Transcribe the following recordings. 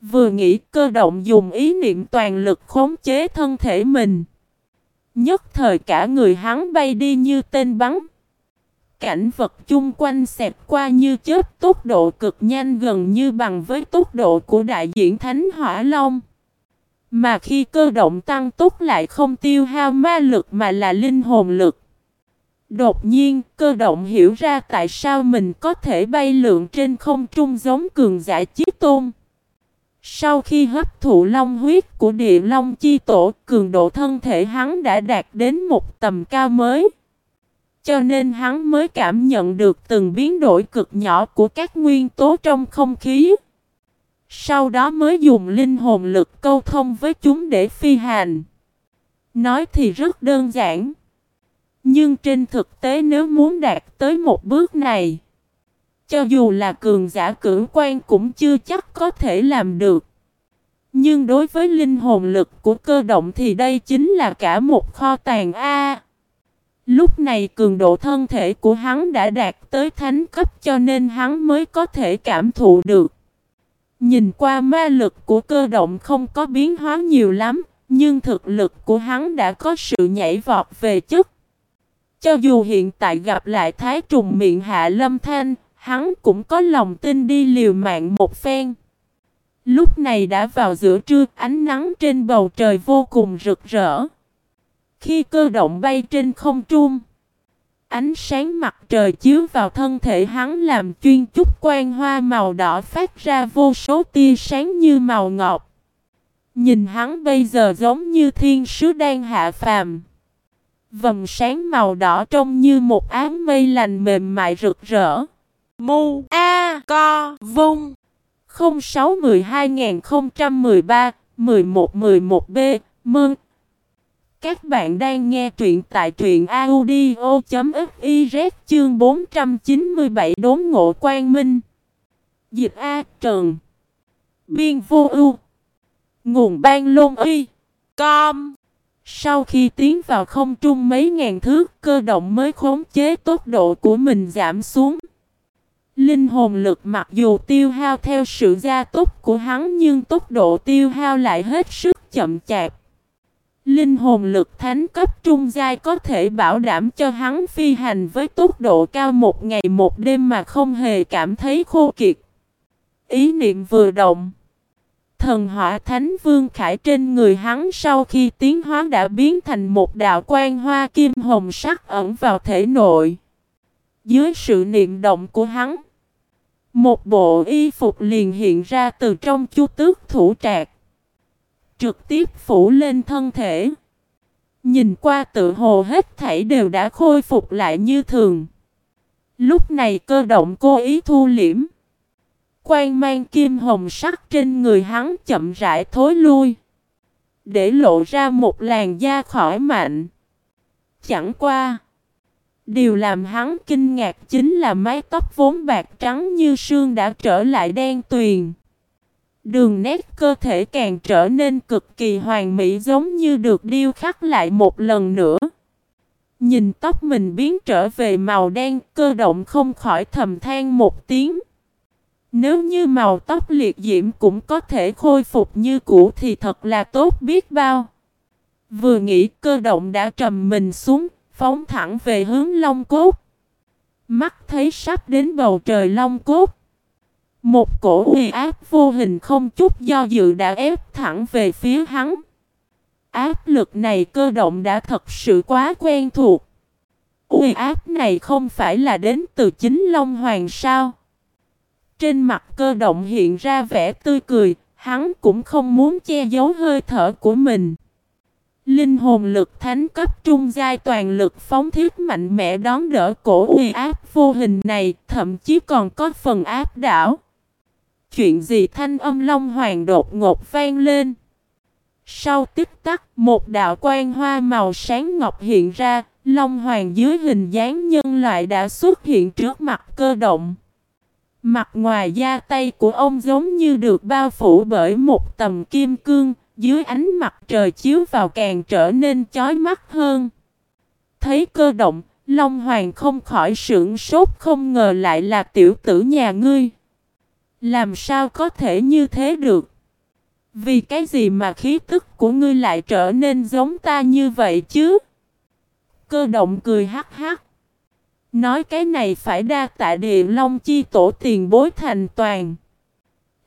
Vừa nghĩ cơ động dùng ý niệm toàn lực khống chế thân thể mình. Nhất thời cả người hắn bay đi như tên bắn. Cảnh vật chung quanh xẹp qua như chớp tốc độ cực nhanh gần như bằng với tốc độ của đại diện Thánh Hỏa Long. Mà khi cơ động tăng tốc lại không tiêu hao ma lực mà là linh hồn lực. Đột nhiên, cơ động hiểu ra tại sao mình có thể bay lượn trên không trung giống cường giả chiếc tôn. Sau khi hấp thụ long huyết của địa long chi tổ, cường độ thân thể hắn đã đạt đến một tầm cao mới. Cho nên hắn mới cảm nhận được từng biến đổi cực nhỏ của các nguyên tố trong không khí. Sau đó mới dùng linh hồn lực câu thông với chúng để phi hành. Nói thì rất đơn giản. Nhưng trên thực tế nếu muốn đạt tới một bước này, cho dù là cường giả cử quan cũng chưa chắc có thể làm được. Nhưng đối với linh hồn lực của cơ động thì đây chính là cả một kho tàng A. Lúc này cường độ thân thể của hắn đã đạt tới thánh cấp cho nên hắn mới có thể cảm thụ được. Nhìn qua ma lực của cơ động không có biến hóa nhiều lắm, nhưng thực lực của hắn đã có sự nhảy vọt về chất. Cho dù hiện tại gặp lại Thái Trùng miệng hạ lâm thanh, hắn cũng có lòng tin đi liều mạng một phen. Lúc này đã vào giữa trưa, ánh nắng trên bầu trời vô cùng rực rỡ. Khi cơ động bay trên không trung, ánh sáng mặt trời chiếu vào thân thể hắn làm chuyên chút quan hoa màu đỏ phát ra vô số tia sáng như màu ngọc. Nhìn hắn bây giờ giống như thiên sứ đang hạ phàm. Vầng sáng màu đỏ trông như một áng mây lành mềm mại rực rỡ. Mu A Co Vung 06-12-013-11-11B Mừng! Các bạn đang nghe truyện tại truyện audio.fiz chương 497 đốn ngộ quang minh. Dịch A Trần Biên vô ưu Nguồn ban lôn y Com Sau khi tiến vào không trung mấy ngàn thước, cơ động mới khống chế tốc độ của mình giảm xuống. Linh hồn lực mặc dù tiêu hao theo sự gia tốc của hắn nhưng tốc độ tiêu hao lại hết sức chậm chạp. Linh hồn lực thánh cấp trung giai có thể bảo đảm cho hắn phi hành với tốc độ cao một ngày một đêm mà không hề cảm thấy khô kiệt. Ý niệm vừa động. Thần hỏa thánh vương khải trên người hắn sau khi tiến hóa đã biến thành một đạo quan hoa kim hồng sắc ẩn vào thể nội. Dưới sự niệm động của hắn. Một bộ y phục liền hiện ra từ trong chu tước thủ trạc. Trực tiếp phủ lên thân thể. Nhìn qua tự hồ hết thảy đều đã khôi phục lại như thường. Lúc này cơ động cố ý thu liễm. Quan mang kim hồng sắc trên người hắn chậm rãi thối lui. Để lộ ra một làn da khỏi mạnh. Chẳng qua. Điều làm hắn kinh ngạc chính là mái tóc vốn bạc trắng như sương đã trở lại đen tuyền. Đường nét cơ thể càng trở nên cực kỳ hoàn mỹ giống như được điêu khắc lại một lần nữa. Nhìn tóc mình biến trở về màu đen cơ động không khỏi thầm than một tiếng. Nếu như màu tóc liệt diễm cũng có thể khôi phục như cũ thì thật là tốt biết bao. Vừa nghĩ cơ động đã trầm mình xuống, phóng thẳng về hướng Long Cốt. Mắt thấy sắp đến bầu trời Long Cốt. Một cổ uy áp vô hình không chút do dự đã ép thẳng về phía hắn. Áp lực này cơ động đã thật sự quá quen thuộc. Uy áp này không phải là đến từ chính Long Hoàng sao? Trên mặt cơ động hiện ra vẻ tươi cười, hắn cũng không muốn che giấu hơi thở của mình. Linh hồn lực thánh cấp trung giai toàn lực phóng thiết mạnh mẽ đón đỡ cổ uy áp vô hình này, thậm chí còn có phần áp đảo. Chuyện gì thanh âm Long Hoàng đột ngột vang lên. Sau tích tắc, một đạo quan hoa màu sáng ngọc hiện ra, Long Hoàng dưới hình dáng nhân loại đã xuất hiện trước mặt cơ động. Mặt ngoài da tay của ông giống như được bao phủ bởi một tầm kim cương, dưới ánh mặt trời chiếu vào càng trở nên chói mắt hơn. Thấy cơ động, Long Hoàng không khỏi sưởng sốt không ngờ lại là tiểu tử nhà ngươi. Làm sao có thể như thế được? Vì cái gì mà khí tức của ngươi lại trở nên giống ta như vậy chứ? Cơ động cười hắc hắc. Nói cái này phải đa tạ địa long chi tổ tiền bối thành toàn.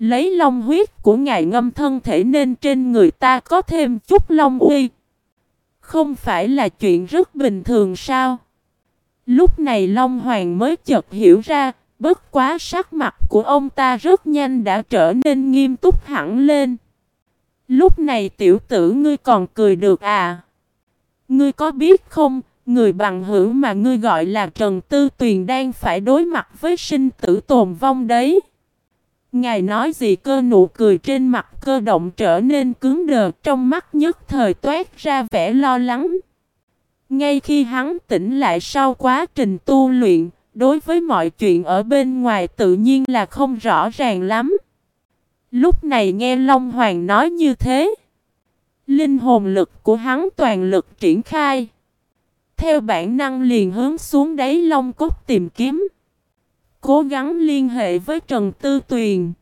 Lấy long huyết của ngài ngâm thân thể nên trên người ta có thêm chút long uy. Không phải là chuyện rất bình thường sao? Lúc này Long Hoàng mới chợt hiểu ra, bất quá sắc mặt của ông ta rất nhanh đã trở nên nghiêm túc hẳn lên. Lúc này tiểu tử ngươi còn cười được à? Ngươi có biết không, người bằng hữu mà ngươi gọi là Trần Tư Tuyền đang phải đối mặt với sinh tử tồn vong đấy. Ngài nói gì cơ nụ cười trên mặt cơ động trở nên cứng đờ trong mắt nhất thời toát ra vẻ lo lắng. Ngay khi hắn tỉnh lại sau quá trình tu luyện, đối với mọi chuyện ở bên ngoài tự nhiên là không rõ ràng lắm. Lúc này nghe Long Hoàng nói như thế, linh hồn lực của hắn toàn lực triển khai. Theo bản năng liền hướng xuống đáy Long cốt tìm kiếm. Cố gắng liên hệ với Trần Tư Tuyền.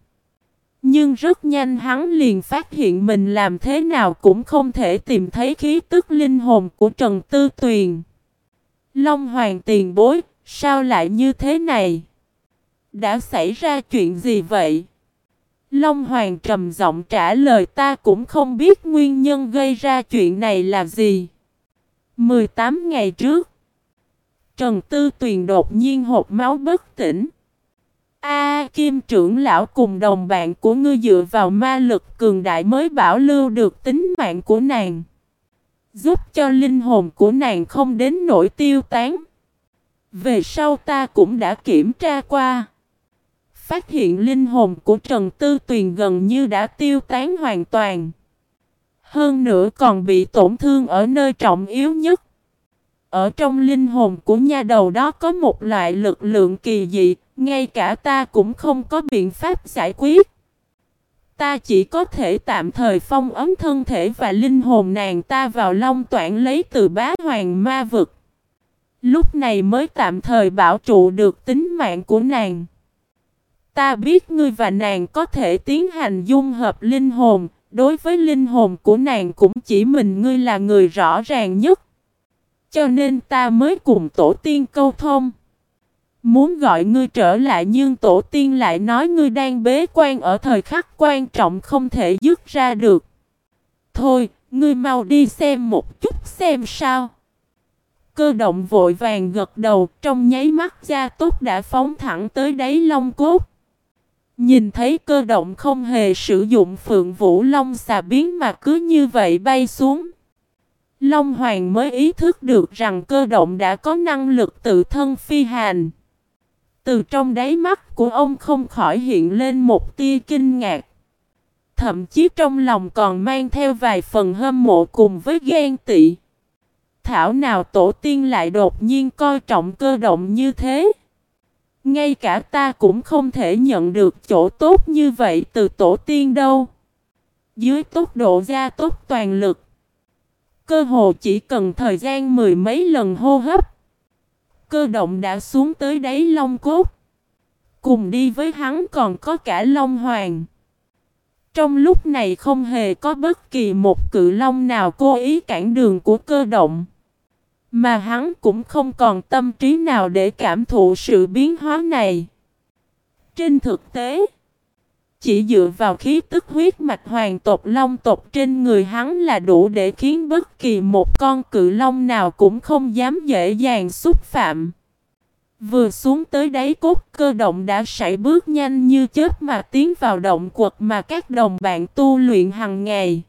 Nhưng rất nhanh hắn liền phát hiện mình làm thế nào cũng không thể tìm thấy khí tức linh hồn của Trần Tư Tuyền. Long Hoàng tiền bối, sao lại như thế này? Đã xảy ra chuyện gì vậy? Long Hoàng trầm giọng trả lời ta cũng không biết nguyên nhân gây ra chuyện này là gì. 18 ngày trước, Trần Tư Tuyền đột nhiên hộp máu bất tỉnh. A, Kim trưởng lão cùng đồng bạn của ngươi dựa vào ma lực cường đại mới bảo lưu được tính mạng của nàng. Giúp cho linh hồn của nàng không đến nỗi tiêu tán. Về sau ta cũng đã kiểm tra qua. Phát hiện linh hồn của Trần Tư Tuyền gần như đã tiêu tán hoàn toàn. Hơn nữa còn bị tổn thương ở nơi trọng yếu nhất. Ở trong linh hồn của nha đầu đó có một loại lực lượng kỳ dị, ngay cả ta cũng không có biện pháp giải quyết. Ta chỉ có thể tạm thời phong ấm thân thể và linh hồn nàng ta vào long toản lấy từ bá hoàng ma vực. Lúc này mới tạm thời bảo trụ được tính mạng của nàng. Ta biết ngươi và nàng có thể tiến hành dung hợp linh hồn, đối với linh hồn của nàng cũng chỉ mình ngươi là người rõ ràng nhất. Cho nên ta mới cùng tổ tiên câu thông. Muốn gọi ngươi trở lại nhưng tổ tiên lại nói ngươi đang bế quan ở thời khắc quan trọng không thể dứt ra được. Thôi, ngươi mau đi xem một chút xem sao. Cơ động vội vàng gật đầu trong nháy mắt gia tốt đã phóng thẳng tới đáy long cốt. Nhìn thấy cơ động không hề sử dụng phượng vũ long xà biến mà cứ như vậy bay xuống. Long Hoàng mới ý thức được rằng cơ động đã có năng lực tự thân phi hành. Từ trong đáy mắt của ông không khỏi hiện lên một tia kinh ngạc. Thậm chí trong lòng còn mang theo vài phần hâm mộ cùng với ghen tị. Thảo nào tổ tiên lại đột nhiên coi trọng cơ động như thế. Ngay cả ta cũng không thể nhận được chỗ tốt như vậy từ tổ tiên đâu. Dưới tốc độ gia tốc toàn lực. Cơ hồ chỉ cần thời gian mười mấy lần hô hấp cơ động đã xuống tới đáy long cốt. Cùng đi với hắn còn có cả long hoàng. Trong lúc này không hề có bất kỳ một cự long nào cố ý cản đường của cơ động. Mà hắn cũng không còn tâm trí nào để cảm thụ sự biến hóa này. Trên thực tế, chỉ dựa vào khí tức huyết mạch hoàng tộc long tộc trên người hắn là đủ để khiến bất kỳ một con cự long nào cũng không dám dễ dàng xúc phạm. Vừa xuống tới đáy cốt, cơ động đã sải bước nhanh như chết mà tiến vào động quật mà các đồng bạn tu luyện hàng ngày.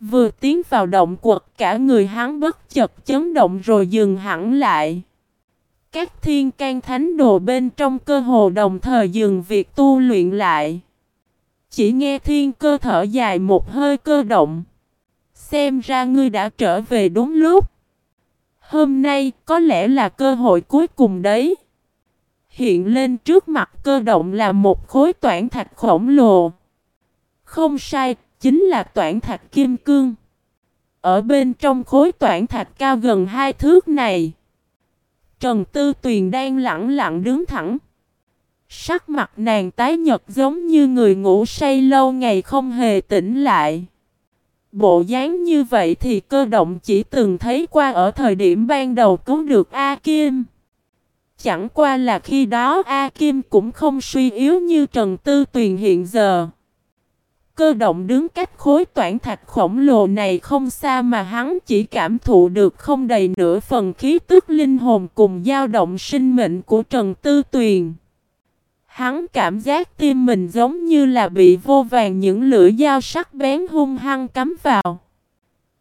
Vừa tiến vào động quật, cả người hắn bất chợt chấn động rồi dừng hẳn lại. Các thiên can thánh đồ bên trong cơ hồ đồng thời dừng việc tu luyện lại. Chỉ nghe thiên cơ thở dài một hơi cơ động. Xem ra ngươi đã trở về đúng lúc. Hôm nay có lẽ là cơ hội cuối cùng đấy. Hiện lên trước mặt cơ động là một khối toản thạch khổng lồ. Không sai, chính là toản thạch kim cương. Ở bên trong khối toản thạch cao gần hai thước này. Trần Tư Tuyền đang lặng lặng đứng thẳng. Sắc mặt nàng tái nhật giống như người ngủ say lâu ngày không hề tỉnh lại. Bộ dáng như vậy thì cơ động chỉ từng thấy qua ở thời điểm ban đầu cứu được A Kim. Chẳng qua là khi đó A Kim cũng không suy yếu như Trần Tư Tuyền hiện giờ. Cơ động đứng cách khối toản thạch khổng lồ này không xa mà hắn chỉ cảm thụ được không đầy nửa phần khí tức linh hồn cùng dao động sinh mệnh của Trần Tư Tuyền. Hắn cảm giác tim mình giống như là bị vô vàng những lưỡi dao sắc bén hung hăng cắm vào.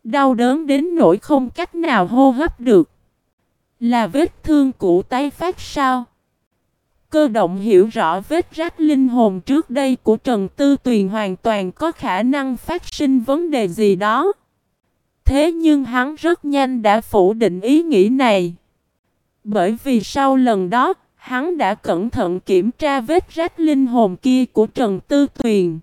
Đau đớn đến nỗi không cách nào hô hấp được. Là vết thương cũ tái phát sao? Cơ động hiểu rõ vết rách linh hồn trước đây của Trần Tư Tuyền hoàn toàn có khả năng phát sinh vấn đề gì đó. Thế nhưng hắn rất nhanh đã phủ định ý nghĩ này. Bởi vì sau lần đó, hắn đã cẩn thận kiểm tra vết rách linh hồn kia của Trần Tư Tuyền.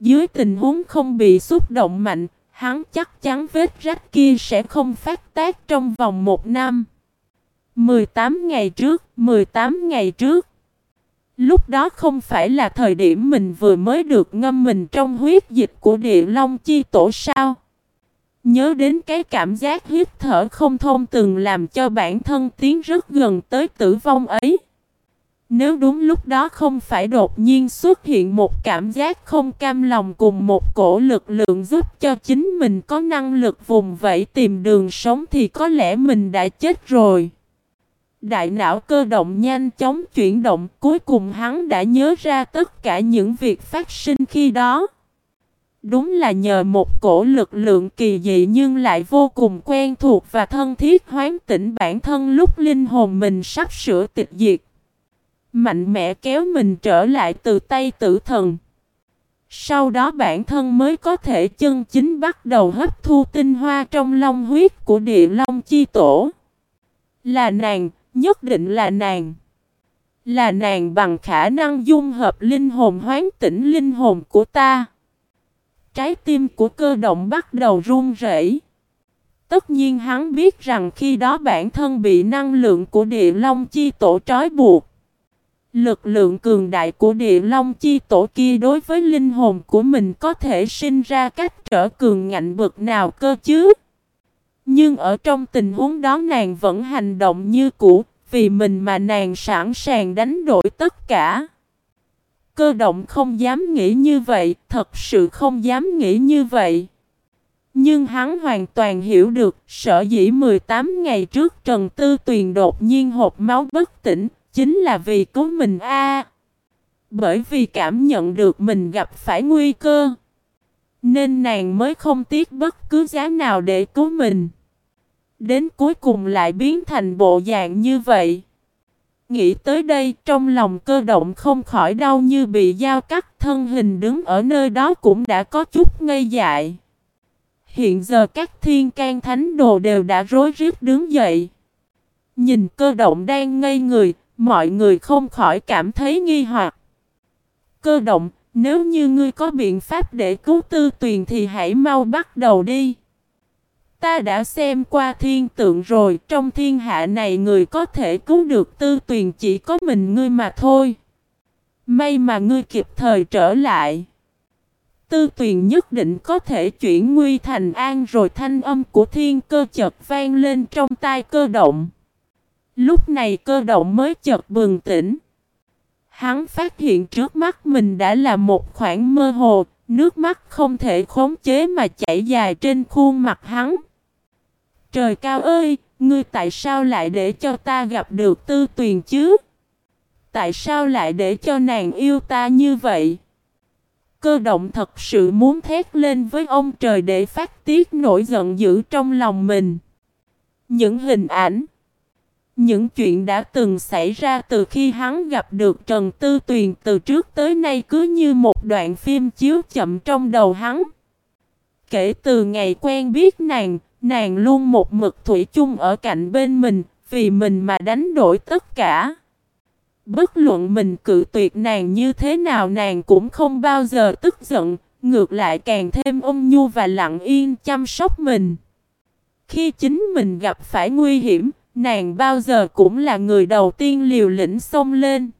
Dưới tình huống không bị xúc động mạnh, hắn chắc chắn vết rách kia sẽ không phát tác trong vòng một năm. 18 ngày trước, 18 ngày trước. Lúc đó không phải là thời điểm mình vừa mới được ngâm mình trong huyết dịch của địa long chi tổ sao? Nhớ đến cái cảm giác hít thở không thông từng làm cho bản thân tiến rất gần tới tử vong ấy. Nếu đúng lúc đó không phải đột nhiên xuất hiện một cảm giác không cam lòng cùng một cổ lực lượng giúp cho chính mình có năng lực vùng vẫy tìm đường sống thì có lẽ mình đã chết rồi. Đại não cơ động nhanh chóng chuyển động, cuối cùng hắn đã nhớ ra tất cả những việc phát sinh khi đó. Đúng là nhờ một cổ lực lượng kỳ dị nhưng lại vô cùng quen thuộc và thân thiết hoán tỉnh bản thân lúc linh hồn mình sắp sửa tịch diệt. Mạnh mẽ kéo mình trở lại từ tay tử thần. Sau đó bản thân mới có thể chân chính bắt đầu hấp thu tinh hoa trong long huyết của địa long chi tổ. Là nàng, nhất định là nàng. Là nàng bằng khả năng dung hợp linh hồn hoán tỉnh linh hồn của ta. Trái tim của cơ động bắt đầu run rẩy. Tất nhiên hắn biết rằng khi đó bản thân bị năng lượng của địa long chi tổ trói buộc. Lực lượng cường đại của địa long chi tổ kia đối với linh hồn của mình có thể sinh ra cách trở cường ngạnh bực nào cơ chứ. Nhưng ở trong tình huống đó nàng vẫn hành động như cũ, vì mình mà nàng sẵn sàng đánh đổi tất cả. Cơ động không dám nghĩ như vậy, thật sự không dám nghĩ như vậy. Nhưng hắn hoàn toàn hiểu được, sở dĩ 18 ngày trước Trần Tư Tuyền đột nhiên hộp máu bất tỉnh, chính là vì cứu mình a. bởi vì cảm nhận được mình gặp phải nguy cơ, nên nàng mới không tiếc bất cứ giá nào để cứu mình. Đến cuối cùng lại biến thành bộ dạng như vậy. Nghĩ tới đây trong lòng cơ động không khỏi đau như bị dao cắt thân hình đứng ở nơi đó cũng đã có chút ngây dại. Hiện giờ các thiên can thánh đồ đều đã rối rít đứng dậy. Nhìn cơ động đang ngây người, mọi người không khỏi cảm thấy nghi hoặc. Cơ động, nếu như ngươi có biện pháp để cứu tư tuyền thì hãy mau bắt đầu đi. Ta đã xem qua thiên tượng rồi, trong thiên hạ này người có thể cứu được tư tuyền chỉ có mình ngươi mà thôi. May mà ngươi kịp thời trở lại. Tư tuyền nhất định có thể chuyển nguy thành an rồi thanh âm của thiên cơ chợt vang lên trong tai cơ động. Lúc này cơ động mới chợt bừng tỉnh. Hắn phát hiện trước mắt mình đã là một khoảng mơ hồ, nước mắt không thể khống chế mà chảy dài trên khuôn mặt hắn. Trời cao ơi, ngươi tại sao lại để cho ta gặp được tư tuyền chứ? Tại sao lại để cho nàng yêu ta như vậy? Cơ động thật sự muốn thét lên với ông trời để phát tiết nổi giận dữ trong lòng mình. Những hình ảnh, những chuyện đã từng xảy ra từ khi hắn gặp được Trần Tư Tuyền từ trước tới nay cứ như một đoạn phim chiếu chậm trong đầu hắn. Kể từ ngày quen biết nàng, Nàng luôn một mực thủy chung ở cạnh bên mình, vì mình mà đánh đổi tất cả. Bất luận mình cự tuyệt nàng như thế nào nàng cũng không bao giờ tức giận, ngược lại càng thêm ôn nhu và lặng yên chăm sóc mình. Khi chính mình gặp phải nguy hiểm, nàng bao giờ cũng là người đầu tiên liều lĩnh xông lên.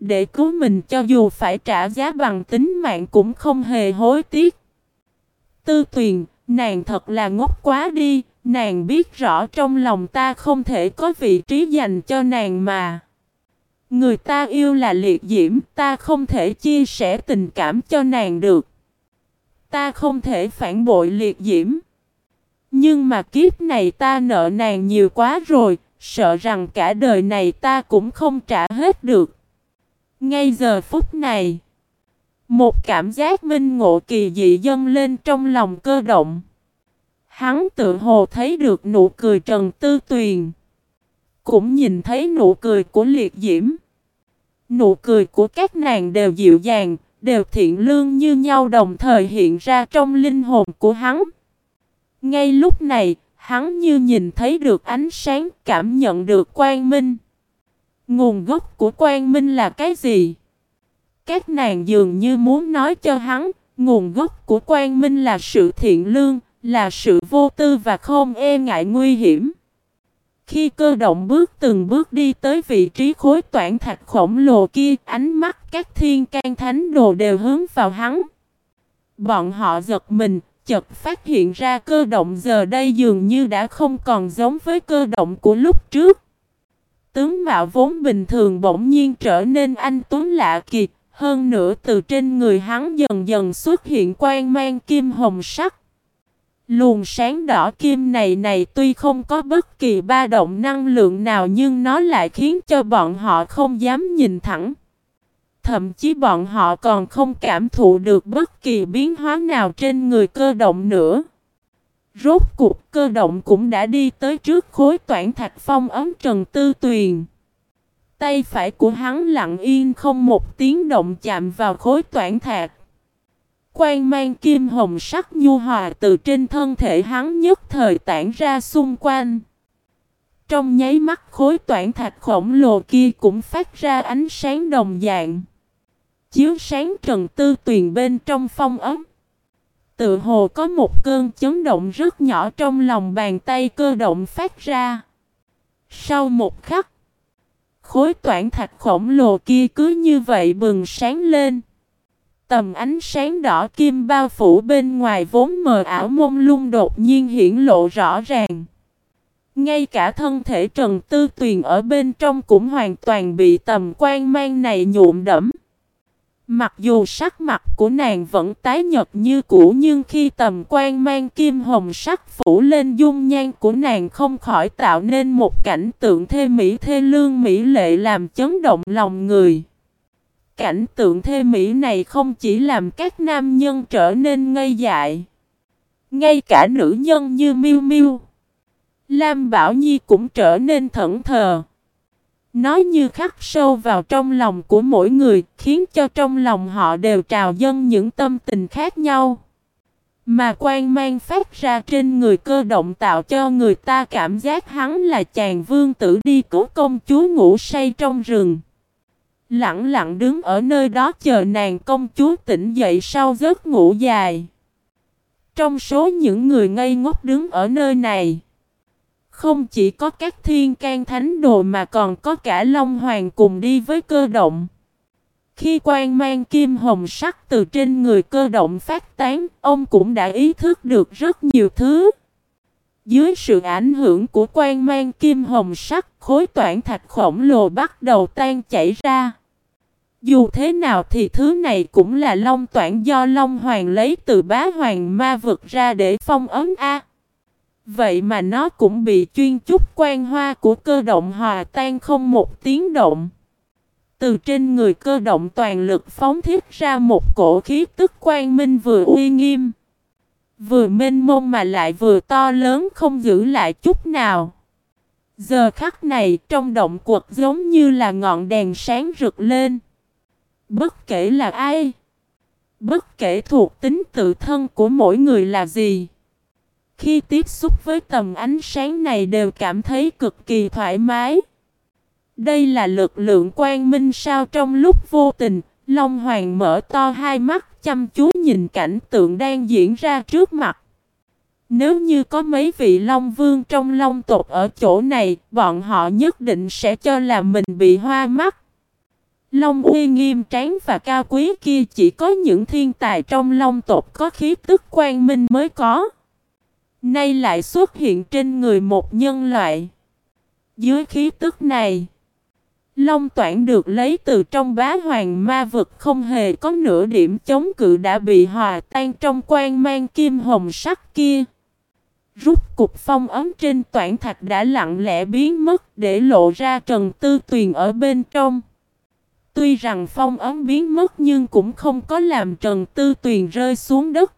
Để cứu mình cho dù phải trả giá bằng tính mạng cũng không hề hối tiếc. Tư tuyền, nàng thật là ngốc quá đi, nàng biết rõ trong lòng ta không thể có vị trí dành cho nàng mà. Người ta yêu là liệt diễm, ta không thể chia sẻ tình cảm cho nàng được. Ta không thể phản bội liệt diễm. Nhưng mà kiếp này ta nợ nàng nhiều quá rồi, sợ rằng cả đời này ta cũng không trả hết được. Ngay giờ phút này, một cảm giác minh ngộ kỳ dị dâng lên trong lòng cơ động. Hắn tự hồ thấy được nụ cười Trần Tư Tuyền. Cũng nhìn thấy nụ cười của liệt diễm. Nụ cười của các nàng đều dịu dàng, đều thiện lương như nhau đồng thời hiện ra trong linh hồn của hắn. Ngay lúc này, hắn như nhìn thấy được ánh sáng, cảm nhận được quang minh. Nguồn gốc của quang minh là cái gì? Các nàng dường như muốn nói cho hắn, nguồn gốc của quang minh là sự thiện lương, là sự vô tư và không e ngại nguy hiểm. Khi cơ động bước từng bước đi tới vị trí khối toản thạch khổng lồ kia, ánh mắt các thiên can thánh đồ đều hướng vào hắn. Bọn họ giật mình, chợt phát hiện ra cơ động giờ đây dường như đã không còn giống với cơ động của lúc trước. Tướng mạo vốn bình thường bỗng nhiên trở nên anh tuấn lạ kỳ, hơn nữa từ trên người hắn dần dần xuất hiện quang mang kim hồng sắc. Luồng sáng đỏ kim này này tuy không có bất kỳ ba động năng lượng nào nhưng nó lại khiến cho bọn họ không dám nhìn thẳng. Thậm chí bọn họ còn không cảm thụ được bất kỳ biến hóa nào trên người cơ động nữa. Rốt cuộc, cơ động cũng đã đi tới trước khối toản thạch phong ấm Trần Tư Tuyền. Tay phải của hắn lặng yên không một tiếng động chạm vào khối toản thạch. Quang mang kim hồng sắc nhu hòa từ trên thân thể hắn nhất thời tản ra xung quanh. Trong nháy mắt khối toản thạch khổng lồ kia cũng phát ra ánh sáng đồng dạng. Chiếu sáng trần tư tuyền bên trong phong ấm. Tự hồ có một cơn chấn động rất nhỏ trong lòng bàn tay cơ động phát ra. Sau một khắc, khối toản thạch khổng lồ kia cứ như vậy bừng sáng lên. Tầm ánh sáng đỏ kim bao phủ bên ngoài vốn mờ ảo mông lung đột nhiên hiển lộ rõ ràng. Ngay cả thân thể Trần Tư Tuyền ở bên trong cũng hoàn toàn bị tầm quan mang này nhuộm đẫm. Mặc dù sắc mặt của nàng vẫn tái nhật như cũ nhưng khi tầm quan mang kim hồng sắc phủ lên dung nhan của nàng không khỏi tạo nên một cảnh tượng thê mỹ thê lương mỹ lệ làm chấn động lòng người. Cảnh tượng thê mỹ này không chỉ làm các nam nhân trở nên ngây dại. Ngay cả nữ nhân như Miu Miu, Lam Bảo Nhi cũng trở nên thẫn thờ. Nó như khắc sâu vào trong lòng của mỗi người, khiến cho trong lòng họ đều trào dâng những tâm tình khác nhau. Mà quan mang phát ra trên người cơ động tạo cho người ta cảm giác hắn là chàng vương tử đi cứu công chúa ngủ say trong rừng. Lặng lặng đứng ở nơi đó chờ nàng công chúa tỉnh dậy sau giấc ngủ dài. Trong số những người ngây ngốc đứng ở nơi này, không chỉ có các thiên can thánh đồ mà còn có cả Long Hoàng cùng đi với cơ động. Khi quan mang kim hồng sắc từ trên người cơ động phát tán, ông cũng đã ý thức được rất nhiều thứ. Dưới sự ảnh hưởng của quan mang kim hồng sắc, khối toản thạch khổng lồ bắt đầu tan chảy ra. Dù thế nào thì thứ này cũng là long toản do Long Hoàng lấy từ bá hoàng ma vực ra để phong ấn A. Vậy mà nó cũng bị chuyên chút quan hoa của cơ động hòa tan không một tiếng động. Từ trên người cơ động toàn lực phóng thiết ra một cổ khí tức quan minh vừa uy nghiêm. Vừa mênh mông mà lại vừa to lớn không giữ lại chút nào. Giờ khắc này trong động quật giống như là ngọn đèn sáng rực lên. Bất kể là ai. Bất kể thuộc tính tự thân của mỗi người là gì. Khi tiếp xúc với tầm ánh sáng này đều cảm thấy cực kỳ thoải mái. Đây là lực lượng quang minh sao trong lúc vô tình, Long Hoàng mở to hai mắt chăm chú nhìn cảnh tượng đang diễn ra trước mặt. Nếu như có mấy vị Long Vương trong Long tộc ở chỗ này, bọn họ nhất định sẽ cho là mình bị hoa mắt. Long uy nghiêm tráng và cao quý kia chỉ có những thiên tài trong long tộc có khí tức quang minh mới có. Nay lại xuất hiện trên người một nhân loại. Dưới khí tức này, Long toản được lấy từ trong bá hoàng ma vực không hề có nửa điểm chống cự đã bị hòa tan trong quan mang kim hồng sắc kia. Rút cục phong ấm trên toản thạch đã lặng lẽ biến mất để lộ ra trần tư tuyền ở bên trong. Tuy rằng phong ấm biến mất nhưng cũng không có làm trần tư tuyền rơi xuống đất.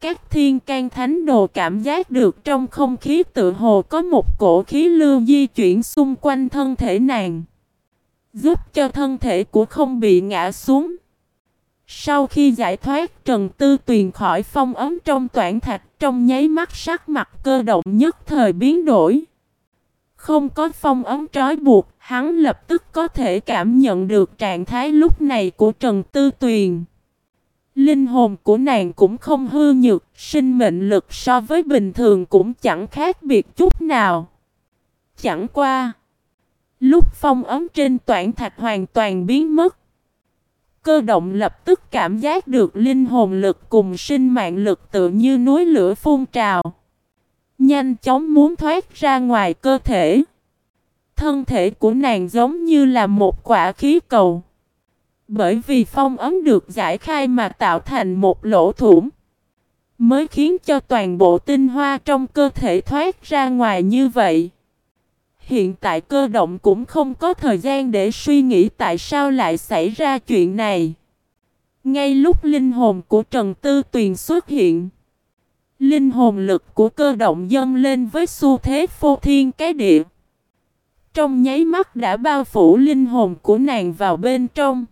Các thiên can thánh đồ cảm giác được trong không khí tự hồ có một cổ khí lưu di chuyển xung quanh thân thể nàng. Giúp cho thân thể của không bị ngã xuống. Sau khi giải thoát Trần Tư Tuyền khỏi phong ấm trong toản thạch trong nháy mắt sắc mặt cơ động nhất thời biến đổi. Không có phong ấm trói buộc, hắn lập tức có thể cảm nhận được trạng thái lúc này của Trần Tư Tuyền. Linh hồn của nàng cũng không hư nhược, sinh mệnh lực so với bình thường cũng chẳng khác biệt chút nào. Chẳng qua. Lúc phong ấm trên toản thạch hoàn toàn biến mất. Cơ động lập tức cảm giác được linh hồn lực cùng sinh mạng lực tự như núi lửa phun trào. Nhanh chóng muốn thoát ra ngoài cơ thể. Thân thể của nàng giống như là một quả khí cầu. Bởi vì phong ấm được giải khai mà tạo thành một lỗ thủng. Mới khiến cho toàn bộ tinh hoa trong cơ thể thoát ra ngoài như vậy. Hiện tại cơ động cũng không có thời gian để suy nghĩ tại sao lại xảy ra chuyện này. Ngay lúc linh hồn của Trần Tư Tuyền xuất hiện. Linh hồn lực của cơ động dâng lên với xu thế phô thiên cái địa. Trong nháy mắt đã bao phủ linh hồn của nàng vào bên trong.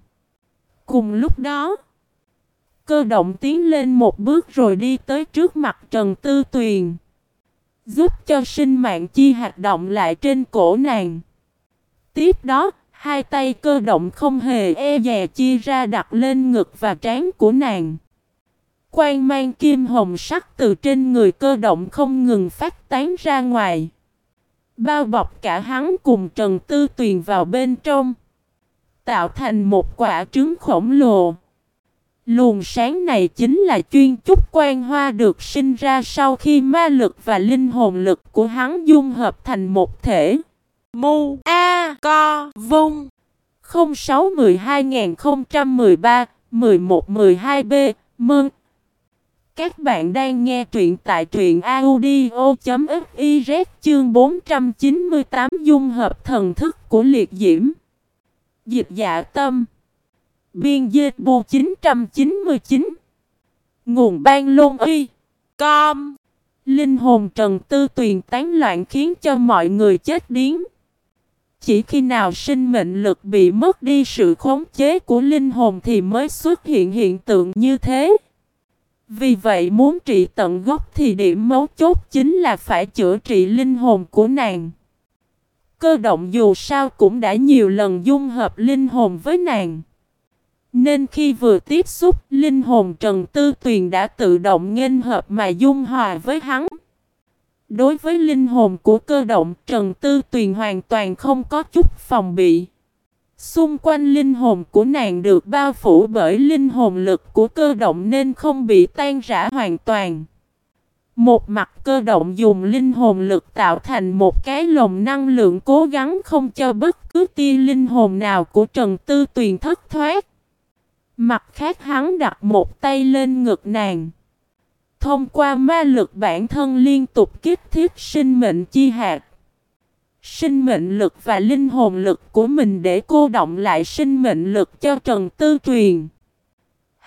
Cùng lúc đó, cơ động tiến lên một bước rồi đi tới trước mặt Trần Tư Tuyền. Giúp cho sinh mạng chi hoạt động lại trên cổ nàng. Tiếp đó, hai tay cơ động không hề e dè chia ra đặt lên ngực và trán của nàng. Quang mang kim hồng sắc từ trên người cơ động không ngừng phát tán ra ngoài. Bao bọc cả hắn cùng Trần Tư Tuyền vào bên trong. Tạo thành một quả trứng khổng lồ. Luồng sáng này chính là chuyên chúc quan hoa được sinh ra sau khi ma lực và linh hồn lực của hắn dung hợp thành một thể. Mu A Co Vung 06 12 013 11 12 B Mừng! Các bạn đang nghe truyện tại truyện audio.fiz chương 498 dung hợp thần thức của liệt diễm. Dịch dạ tâm Biên dịch bù 999 Nguồn ban lôn y Com Linh hồn Trần Tư Tuyền tán loạn khiến cho mọi người chết điếng. Chỉ khi nào sinh mệnh lực bị mất đi sự khống chế của linh hồn thì mới xuất hiện hiện tượng như thế. Vì vậy muốn trị tận gốc thì điểm mấu chốt chính là phải chữa trị linh hồn của nàng. Cơ động dù sao cũng đã nhiều lần dung hợp linh hồn với nàng. Nên khi vừa tiếp xúc, linh hồn Trần Tư Tuyền đã tự động nghênh hợp mà dung hòa với hắn. Đối với linh hồn của cơ động, Trần Tư Tuyền hoàn toàn không có chút phòng bị. Xung quanh linh hồn của nàng được bao phủ bởi linh hồn lực của cơ động nên không bị tan rã hoàn toàn. Một mặt cơ động dùng linh hồn lực tạo thành một cái lồng năng lượng cố gắng không cho bất cứ tia linh hồn nào của Trần Tư Tuyền thất thoát. Mặt khác hắn đặt một tay lên ngực nàng. Thông qua ma lực bản thân liên tục kích thiết sinh mệnh chi hạt. Sinh mệnh lực và linh hồn lực của mình để cô động lại sinh mệnh lực cho Trần Tư Tuyền.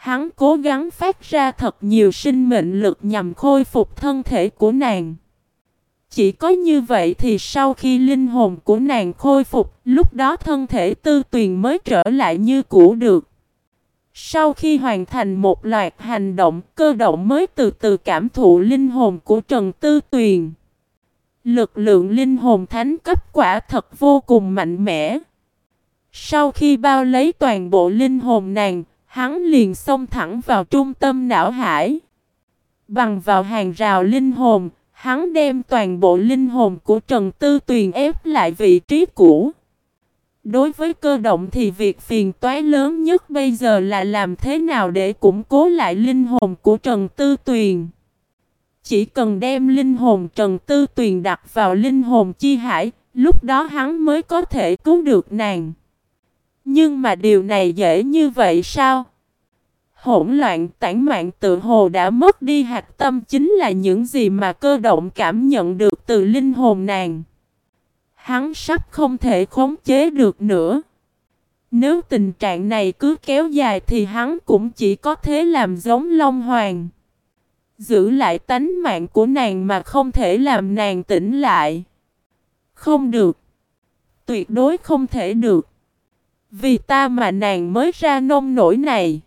Hắn cố gắng phát ra thật nhiều sinh mệnh lực nhằm khôi phục thân thể của nàng. Chỉ có như vậy thì sau khi linh hồn của nàng khôi phục, lúc đó thân thể tư tuyền mới trở lại như cũ được. Sau khi hoàn thành một loạt hành động, cơ động mới từ từ cảm thụ linh hồn của Trần Tư Tuyền. Lực lượng linh hồn thánh cấp quả thật vô cùng mạnh mẽ. Sau khi bao lấy toàn bộ linh hồn nàng, hắn liền xông thẳng vào trung tâm não hải. Bằng vào hàng rào linh hồn, hắn đem toàn bộ linh hồn của Trần Tư Tuyền ép lại vị trí cũ. Đối với cơ động thì việc phiền toái lớn nhất bây giờ là làm thế nào để củng cố lại linh hồn của Trần Tư Tuyền. Chỉ cần đem linh hồn Trần Tư Tuyền đặt vào linh hồn chi hải, lúc đó hắn mới có thể cứu được nàng. Nhưng mà điều này dễ như vậy sao? Hỗn loạn, tản mạng tự hồ đã mất đi hạt tâm chính là những gì mà cơ động cảm nhận được từ linh hồn nàng. Hắn sắp không thể khống chế được nữa. Nếu tình trạng này cứ kéo dài thì hắn cũng chỉ có thế làm giống Long Hoàng. Giữ lại tánh mạng của nàng mà không thể làm nàng tỉnh lại. Không được. Tuyệt đối không thể được. Vì ta mà nàng mới ra nông nổi này.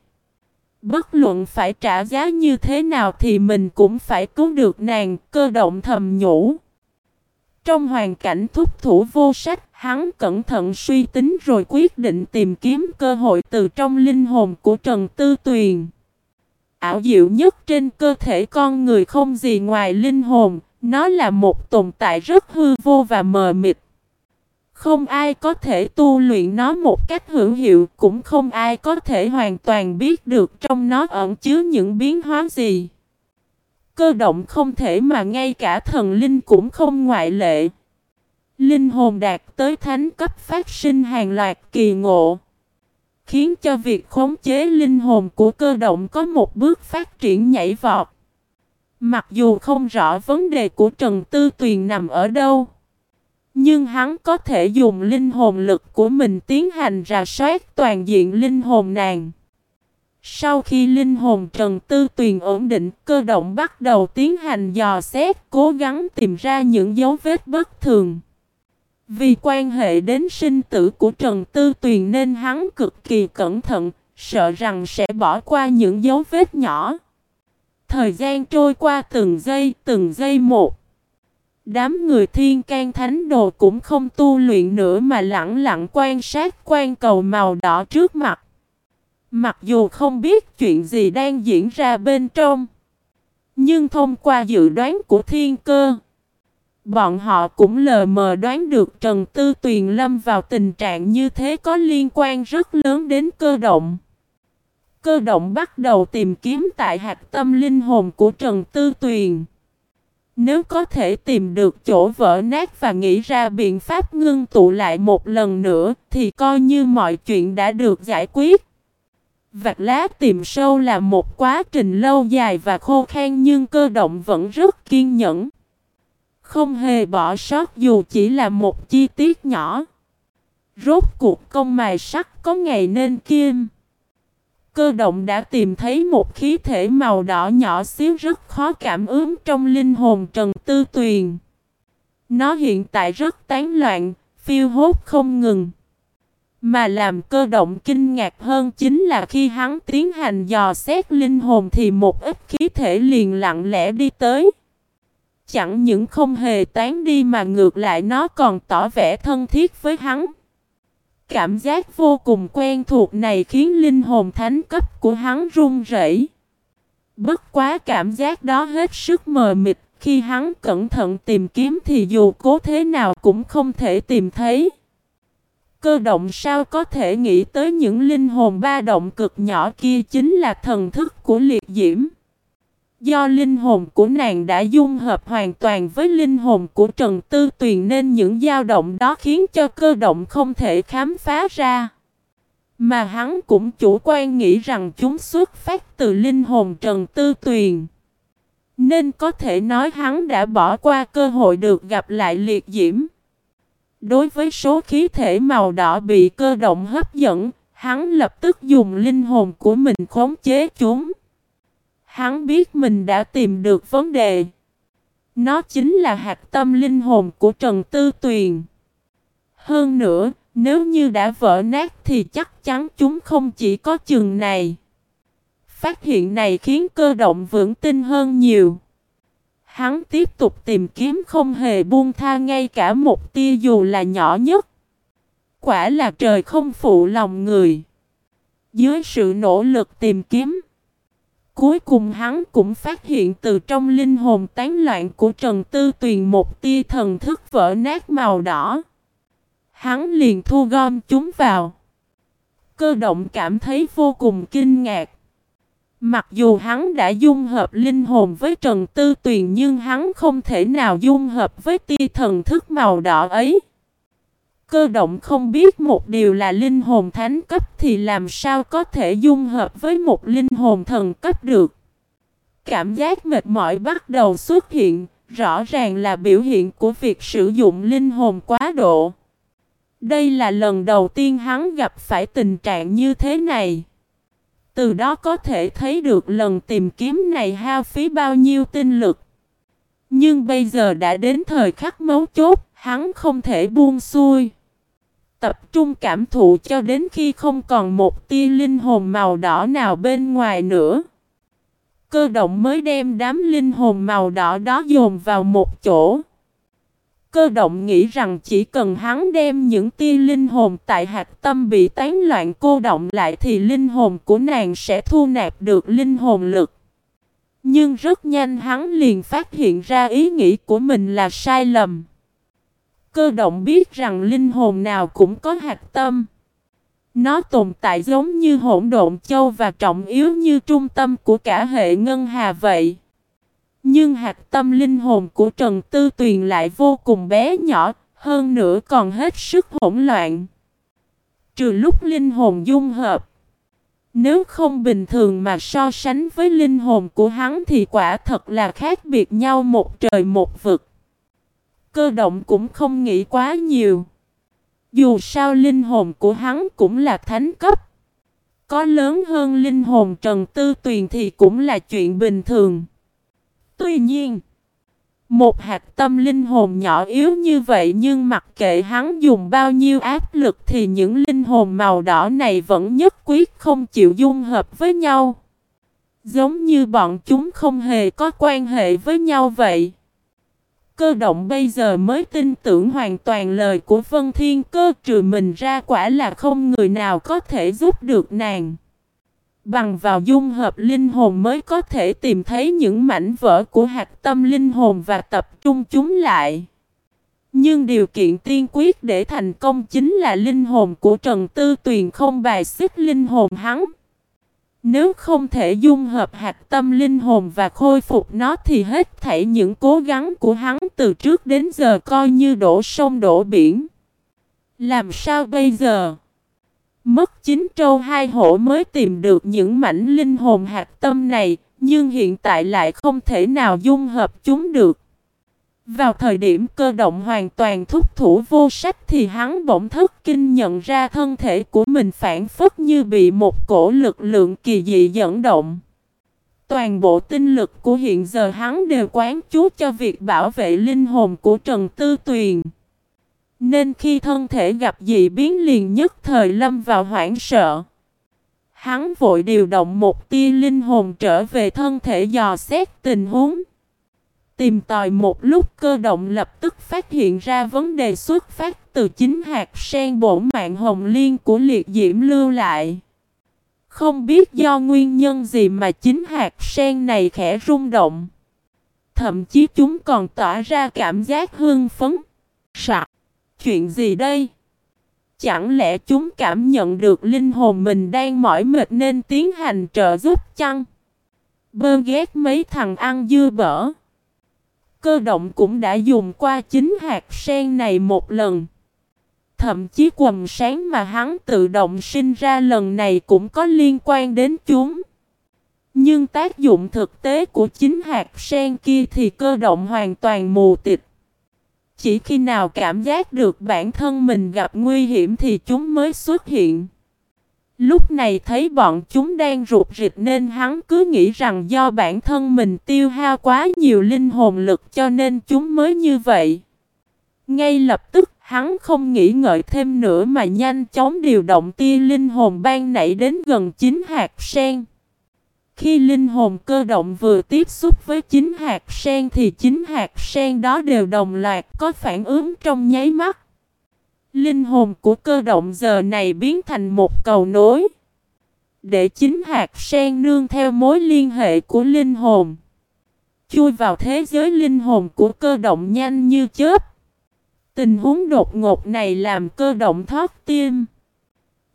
Bất luận phải trả giá như thế nào thì mình cũng phải cứu được nàng, cơ động thầm nhủ. Trong hoàn cảnh thúc thủ vô sách, hắn cẩn thận suy tính rồi quyết định tìm kiếm cơ hội từ trong linh hồn của Trần Tư Tuyền. Ảo diệu nhất trên cơ thể con người không gì ngoài linh hồn, nó là một tồn tại rất hư vô và mờ mịt. Không ai có thể tu luyện nó một cách hữu hiệu, cũng không ai có thể hoàn toàn biết được trong nó ẩn chứa những biến hóa gì. Cơ động không thể mà ngay cả thần linh cũng không ngoại lệ. Linh hồn đạt tới thánh cấp phát sinh hàng loạt kỳ ngộ. Khiến cho việc khống chế linh hồn của cơ động có một bước phát triển nhảy vọt. Mặc dù không rõ vấn đề của Trần Tư Tuyền nằm ở đâu. Nhưng hắn có thể dùng linh hồn lực của mình tiến hành rà soát toàn diện linh hồn nàng. Sau khi linh hồn Trần Tư Tuyền ổn định, cơ động bắt đầu tiến hành dò xét, cố gắng tìm ra những dấu vết bất thường. Vì quan hệ đến sinh tử của Trần Tư Tuyền nên hắn cực kỳ cẩn thận, sợ rằng sẽ bỏ qua những dấu vết nhỏ. Thời gian trôi qua từng giây, từng giây một. Đám người thiên can thánh đồ cũng không tu luyện nữa mà lặng lặng quan sát quan cầu màu đỏ trước mặt. Mặc dù không biết chuyện gì đang diễn ra bên trong. Nhưng thông qua dự đoán của thiên cơ. Bọn họ cũng lờ mờ đoán được Trần Tư Tuyền lâm vào tình trạng như thế có liên quan rất lớn đến cơ động. Cơ động bắt đầu tìm kiếm tại hạt tâm linh hồn của Trần Tư Tuyền. Nếu có thể tìm được chỗ vỡ nát và nghĩ ra biện pháp ngưng tụ lại một lần nữa, thì coi như mọi chuyện đã được giải quyết. Vạch lá tìm sâu là một quá trình lâu dài và khô khan nhưng cơ động vẫn rất kiên nhẫn. Không hề bỏ sót dù chỉ là một chi tiết nhỏ. Rốt cuộc công mài sắt có ngày nên kim. Cơ động đã tìm thấy một khí thể màu đỏ nhỏ xíu rất khó cảm ứng trong linh hồn Trần Tư Tuyền. Nó hiện tại rất tán loạn, phiêu hốt không ngừng. Mà làm cơ động kinh ngạc hơn chính là khi hắn tiến hành dò xét linh hồn thì một ít khí thể liền lặng lẽ đi tới. Chẳng những không hề tán đi mà ngược lại nó còn tỏ vẻ thân thiết với hắn. Cảm giác vô cùng quen thuộc này khiến linh hồn thánh cấp của hắn run rẩy. Bất quá cảm giác đó hết sức mờ mịt, khi hắn cẩn thận tìm kiếm thì dù cố thế nào cũng không thể tìm thấy. Cơ động sao có thể nghĩ tới những linh hồn ba động cực nhỏ kia chính là thần thức của liệt diễm. Do linh hồn của nàng đã dung hợp hoàn toàn với linh hồn của Trần Tư Tuyền nên những dao động đó khiến cho cơ động không thể khám phá ra. Mà hắn cũng chủ quan nghĩ rằng chúng xuất phát từ linh hồn Trần Tư Tuyền. Nên có thể nói hắn đã bỏ qua cơ hội được gặp lại liệt diễm. Đối với số khí thể màu đỏ bị cơ động hấp dẫn, hắn lập tức dùng linh hồn của mình khống chế chúng. Hắn biết mình đã tìm được vấn đề. Nó chính là hạt tâm linh hồn của Trần Tư Tuyền. Hơn nữa, nếu như đã vỡ nát thì chắc chắn chúng không chỉ có chừng này. Phát hiện này khiến cơ động vững tin hơn nhiều. Hắn tiếp tục tìm kiếm không hề buông tha ngay cả một tia dù là nhỏ nhất. Quả là trời không phụ lòng người. Dưới sự nỗ lực tìm kiếm, Cuối cùng hắn cũng phát hiện từ trong linh hồn tán loạn của Trần Tư Tuyền một tia thần thức vỡ nát màu đỏ. hắn liền thu gom chúng vào. Cơ động cảm thấy vô cùng kinh ngạc. Mặc dù hắn đã dung hợp linh hồn với Trần Tư Tuyền nhưng hắn không thể nào dung hợp với tia thần thức màu đỏ ấy. Cơ động không biết một điều là linh hồn thánh cấp thì làm sao có thể dung hợp với một linh hồn thần cấp được. Cảm giác mệt mỏi bắt đầu xuất hiện, rõ ràng là biểu hiện của việc sử dụng linh hồn quá độ. Đây là lần đầu tiên hắn gặp phải tình trạng như thế này. Từ đó có thể thấy được lần tìm kiếm này hao phí bao nhiêu tinh lực. Nhưng bây giờ đã đến thời khắc mấu chốt, hắn không thể buông xuôi. Tập trung cảm thụ cho đến khi không còn một tia linh hồn màu đỏ nào bên ngoài nữa. Cơ động mới đem đám linh hồn màu đỏ đó dồn vào một chỗ. Cơ động nghĩ rằng chỉ cần hắn đem những tia linh hồn tại hạt tâm bị tán loạn cô động lại thì linh hồn của nàng sẽ thu nạp được linh hồn lực. Nhưng rất nhanh hắn liền phát hiện ra ý nghĩ của mình là sai lầm. Cơ động biết rằng linh hồn nào cũng có hạt tâm. Nó tồn tại giống như hỗn độn châu và trọng yếu như trung tâm của cả hệ ngân hà vậy. Nhưng hạt tâm linh hồn của Trần Tư Tuyền lại vô cùng bé nhỏ, hơn nữa còn hết sức hỗn loạn. Trừ lúc linh hồn dung hợp. Nếu không bình thường mà so sánh với linh hồn của hắn thì quả thật là khác biệt nhau một trời một vực. Cơ động cũng không nghĩ quá nhiều. Dù sao linh hồn của hắn cũng là thánh cấp. Có lớn hơn linh hồn Trần Tư Tuyền thì cũng là chuyện bình thường. Tuy nhiên, một hạt tâm linh hồn nhỏ yếu như vậy nhưng mặc kệ hắn dùng bao nhiêu áp lực thì những linh hồn màu đỏ này vẫn nhất quyết không chịu dung hợp với nhau. Giống như bọn chúng không hề có quan hệ với nhau vậy. Cơ động bây giờ mới tin tưởng hoàn toàn lời của Vân Thiên cơ, trừ mình ra quả là không người nào có thể giúp được nàng. Bằng vào dung hợp linh hồn mới có thể tìm thấy những mảnh vỡ của hạt tâm linh hồn và tập trung chúng lại. Nhưng điều kiện tiên quyết để thành công chính là linh hồn của Trần Tư Tuyền không bài xích linh hồn hắn. Nếu không thể dung hợp hạt tâm linh hồn và khôi phục nó thì hết thảy những cố gắng của hắn từ trước đến giờ coi như đổ sông đổ biển. Làm sao bây giờ? Mất chín trâu hai hổ mới tìm được những mảnh linh hồn hạt tâm này, nhưng hiện tại lại không thể nào dung hợp chúng được. Vào thời điểm cơ động hoàn toàn thúc thủ vô sách thì hắn bỗng thức kinh nhận ra thân thể của mình phản phất như bị một cổ lực lượng kỳ dị dẫn động. Toàn bộ tinh lực của hiện giờ hắn đều quán chú cho việc bảo vệ linh hồn của Trần Tư Tuyền. Nên khi thân thể gặp dị biến liền nhất thời lâm vào hoảng sợ. Hắn vội điều động một tia linh hồn trở về thân thể dò xét tình huống. Tìm tòi một lúc cơ động lập tức phát hiện ra vấn đề xuất phát từ chính hạt sen bổn mạng hồng liên của liệt diễm lưu lại. Không biết do nguyên nhân gì mà chính hạt sen này khẽ rung động. Thậm chí chúng còn tỏa ra cảm giác hương phấn. Sạc! Chuyện gì đây? Chẳng lẽ chúng cảm nhận được linh hồn mình đang mỏi mệt nên tiến hành trợ giúp chăng? Bơ ghét mấy thằng ăn dưa bở. Cơ động cũng đã dùng qua chính hạt sen này một lần. Thậm chí quầm sáng mà hắn tự động sinh ra lần này cũng có liên quan đến chúng. Nhưng tác dụng thực tế của chính hạt sen kia thì cơ động hoàn toàn mù tịch. Chỉ khi nào cảm giác được bản thân mình gặp nguy hiểm thì chúng mới xuất hiện. Lúc này thấy bọn chúng đang rụt rịch nên hắn cứ nghĩ rằng do bản thân mình tiêu hao quá nhiều linh hồn lực cho nên chúng mới như vậy. Ngay lập tức, hắn không nghĩ ngợi thêm nữa mà nhanh chóng điều động tia linh hồn ban nảy đến gần chính hạt sen. Khi linh hồn cơ động vừa tiếp xúc với chính hạt sen thì chính hạt sen đó đều đồng loạt có phản ứng trong nháy mắt. Linh hồn của cơ động giờ này biến thành một cầu nối. Để chính hạt sen nương theo mối liên hệ của linh hồn. Chui vào thế giới linh hồn của cơ động nhanh như chớp. Tình huống đột ngột này làm cơ động thoát tim.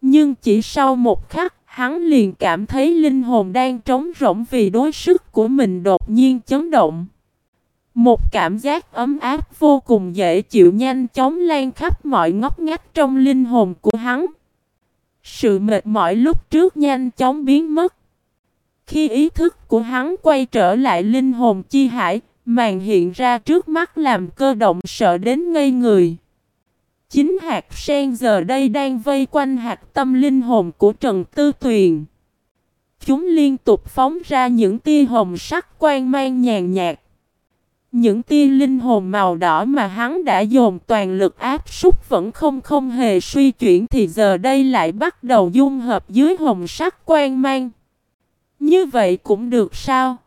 Nhưng chỉ sau một khắc, hắn liền cảm thấy linh hồn đang trống rỗng vì đối sức của mình đột nhiên chấn động. Một cảm giác ấm áp vô cùng dễ chịu nhanh chóng lan khắp mọi ngóc ngách trong linh hồn của hắn. Sự mệt mỏi lúc trước nhanh chóng biến mất. Khi ý thức của hắn quay trở lại linh hồn chi hải, màn hiện ra trước mắt làm cơ động sợ đến ngây người. Chính hạt sen giờ đây đang vây quanh hạt tâm linh hồn của Trần Tư Tuyền. Chúng liên tục phóng ra những tia hồng sắc quang mang nhàn nhạt. Những tia linh hồn màu đỏ mà hắn đã dồn toàn lực áp súc vẫn không không hề suy chuyển thì giờ đây lại bắt đầu dung hợp dưới hồng sắc quang mang. Như vậy cũng được sao?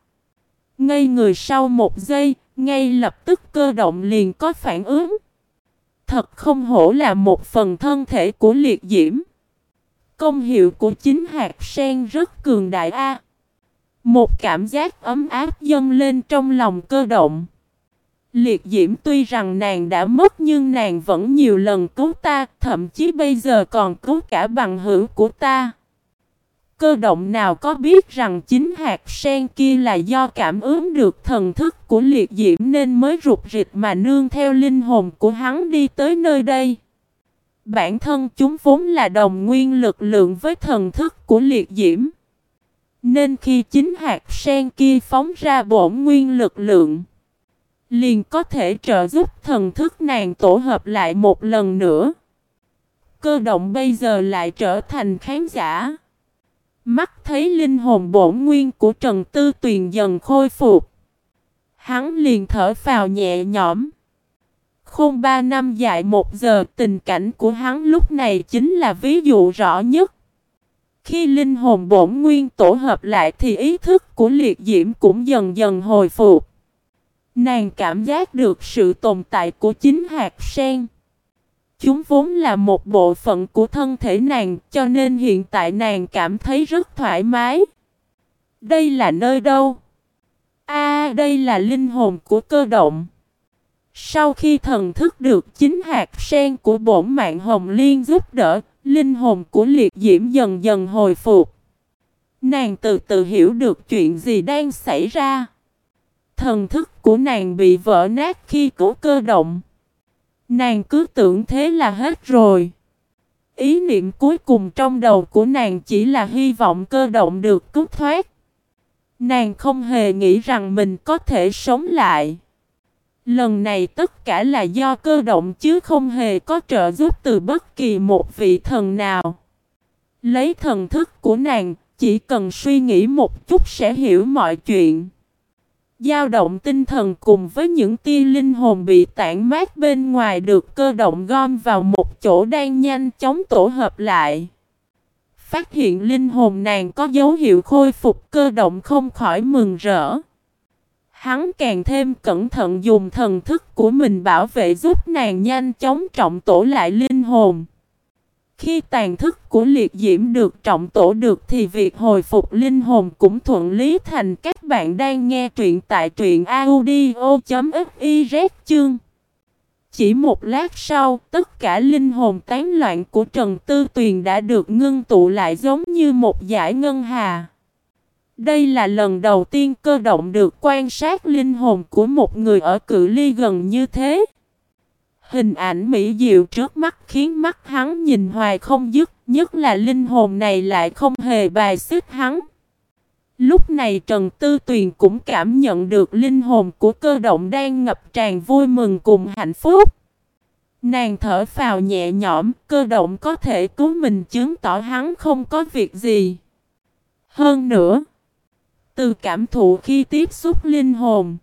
Ngay người sau một giây, ngay lập tức cơ động liền có phản ứng. Thật không hổ là một phần thân thể của liệt diễm. Công hiệu của chính hạt sen rất cường đại a. Một cảm giác ấm áp dâng lên trong lòng cơ động. Liệt diễm tuy rằng nàng đã mất nhưng nàng vẫn nhiều lần cứu ta, thậm chí bây giờ còn cứu cả bằng hữu của ta. Cơ động nào có biết rằng chính hạt sen kia là do cảm ứng được thần thức của liệt diễm nên mới rụt rịch mà nương theo linh hồn của hắn đi tới nơi đây. Bản thân chúng vốn là đồng nguyên lực lượng với thần thức của liệt diễm. Nên khi chính hạt sen kia phóng ra bổn nguyên lực lượng, liền có thể trợ giúp thần thức nàng tổ hợp lại một lần nữa. Cơ động bây giờ lại trở thành khán giả. Mắt thấy linh hồn bổn nguyên của Trần Tư Tuyền dần khôi phục. Hắn liền thở phào nhẹ nhõm. Khôn ba năm dạy một giờ, tình cảnh của hắn lúc này chính là ví dụ rõ nhất. Khi linh hồn bổn nguyên tổ hợp lại thì ý thức của liệt diễm cũng dần dần hồi phục. Nàng cảm giác được sự tồn tại của chính hạt sen. Chúng vốn là một bộ phận của thân thể nàng cho nên hiện tại nàng cảm thấy rất thoải mái. Đây là nơi đâu? A, đây là linh hồn của cơ động. Sau khi thần thức được chính hạt sen của bổn mạng hồng liên giúp đỡ, linh hồn của liệt diễm dần dần hồi phục. Nàng từ từ hiểu được chuyện gì đang xảy ra. Thần thức của nàng bị vỡ nát khi cổ cơ động. Nàng cứ tưởng thế là hết rồi. Ý niệm cuối cùng trong đầu của nàng chỉ là hy vọng cơ động được cứu thoát. Nàng không hề nghĩ rằng mình có thể sống lại. Lần này tất cả là do cơ động chứ không hề có trợ giúp từ bất kỳ một vị thần nào. Lấy thần thức của nàng, chỉ cần suy nghĩ một chút sẽ hiểu mọi chuyện dao động tinh thần cùng với những tia linh hồn bị tản mát bên ngoài được cơ động gom vào một chỗ đang nhanh chóng tổ hợp lại. Phát hiện linh hồn nàng có dấu hiệu khôi phục, cơ động không khỏi mừng rỡ. Hắn càng thêm cẩn thận dùng thần thức của mình bảo vệ giúp nàng nhanh chóng trọng tổ lại linh hồn. Khi tàn thức của liệt diễm được trọng tổ được thì việc hồi phục linh hồn cũng thuận lý thành các bạn đang nghe truyện tại truyện audio.fiz chương. Chỉ một lát sau, tất cả linh hồn tán loạn của Trần Tư Tuyền đã được ngưng tụ lại giống như một giải ngân hà. Đây là lần đầu tiên cơ động được quan sát linh hồn của một người ở cự ly gần như thế. Hình ảnh mỹ diệu trước mắt khiến mắt hắn nhìn hoài không dứt, nhất là linh hồn này lại không hề bài xích hắn. Lúc này Trần Tư Tuyền cũng cảm nhận được linh hồn của cơ động đang ngập tràn vui mừng cùng hạnh phúc. Nàng thở phào nhẹ nhõm, cơ động có thể cứu mình chứng tỏ hắn không có việc gì. Hơn nữa, từ cảm thụ khi tiếp xúc linh hồn,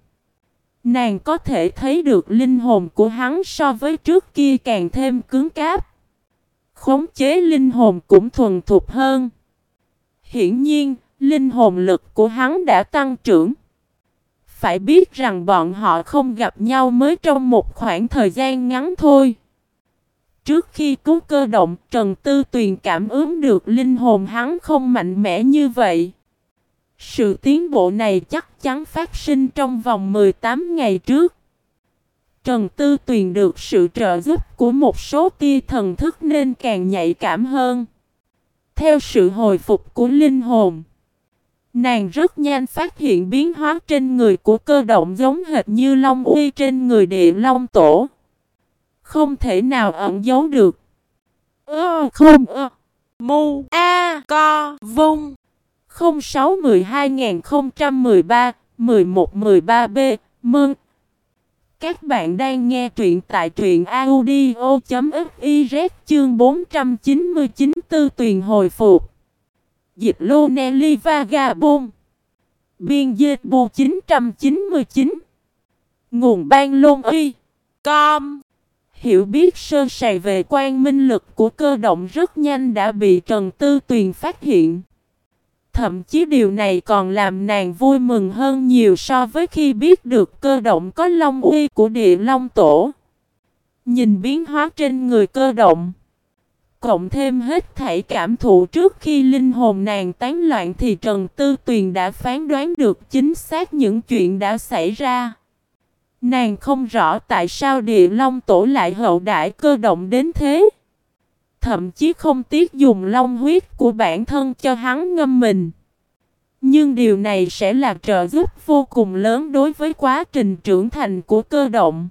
Nàng có thể thấy được linh hồn của hắn so với trước kia càng thêm cứng cáp. Khống chế linh hồn cũng thuần thục hơn. Hiển nhiên, linh hồn lực của hắn đã tăng trưởng. Phải biết rằng bọn họ không gặp nhau mới trong một khoảng thời gian ngắn thôi. Trước khi cứu cơ động, Trần Tư Tuyền cảm ứng được linh hồn hắn không mạnh mẽ như vậy. Sự tiến bộ này chắc chắn phát sinh trong vòng 18 ngày trước. Trần Tư Tuyền được sự trợ giúp của một số tia thần thức nên càng nhạy cảm hơn. Theo sự hồi phục của linh hồn, nàng rất nhanh phát hiện biến hóa trên người của cơ động giống hệt như long uy trên người địa long tổ. Không thể nào ẩn giấu được. Ơ không ơ. Mu A Co Vung 06 12 2013 11 13 B, Mừng các bạn đang nghe truyện tại truyện audio.fiz chương 499 tư tuyền hồi phục. Dịch lô Nelly Vagabond. Biên dịch bù 999. Nguồn ban lôn y. Com. Hiểu biết sơ sài về quan minh lực của cơ động rất nhanh đã bị Trần Tư Tuyền phát hiện. Thậm chí điều này còn làm nàng vui mừng hơn nhiều so với khi biết được cơ động có long uy của địa long tổ. Nhìn biến hóa trên người cơ động. Cộng thêm hết thảy cảm thụ trước khi linh hồn nàng tán loạn thì Trần Tư Tuyền đã phán đoán được chính xác những chuyện đã xảy ra. Nàng không rõ tại sao địa long tổ lại hậu đại cơ động đến thế. Thậm chí không tiếc dùng long huyết của bản thân cho hắn ngâm mình. Nhưng điều này sẽ là trợ giúp vô cùng lớn đối với quá trình trưởng thành của cơ động.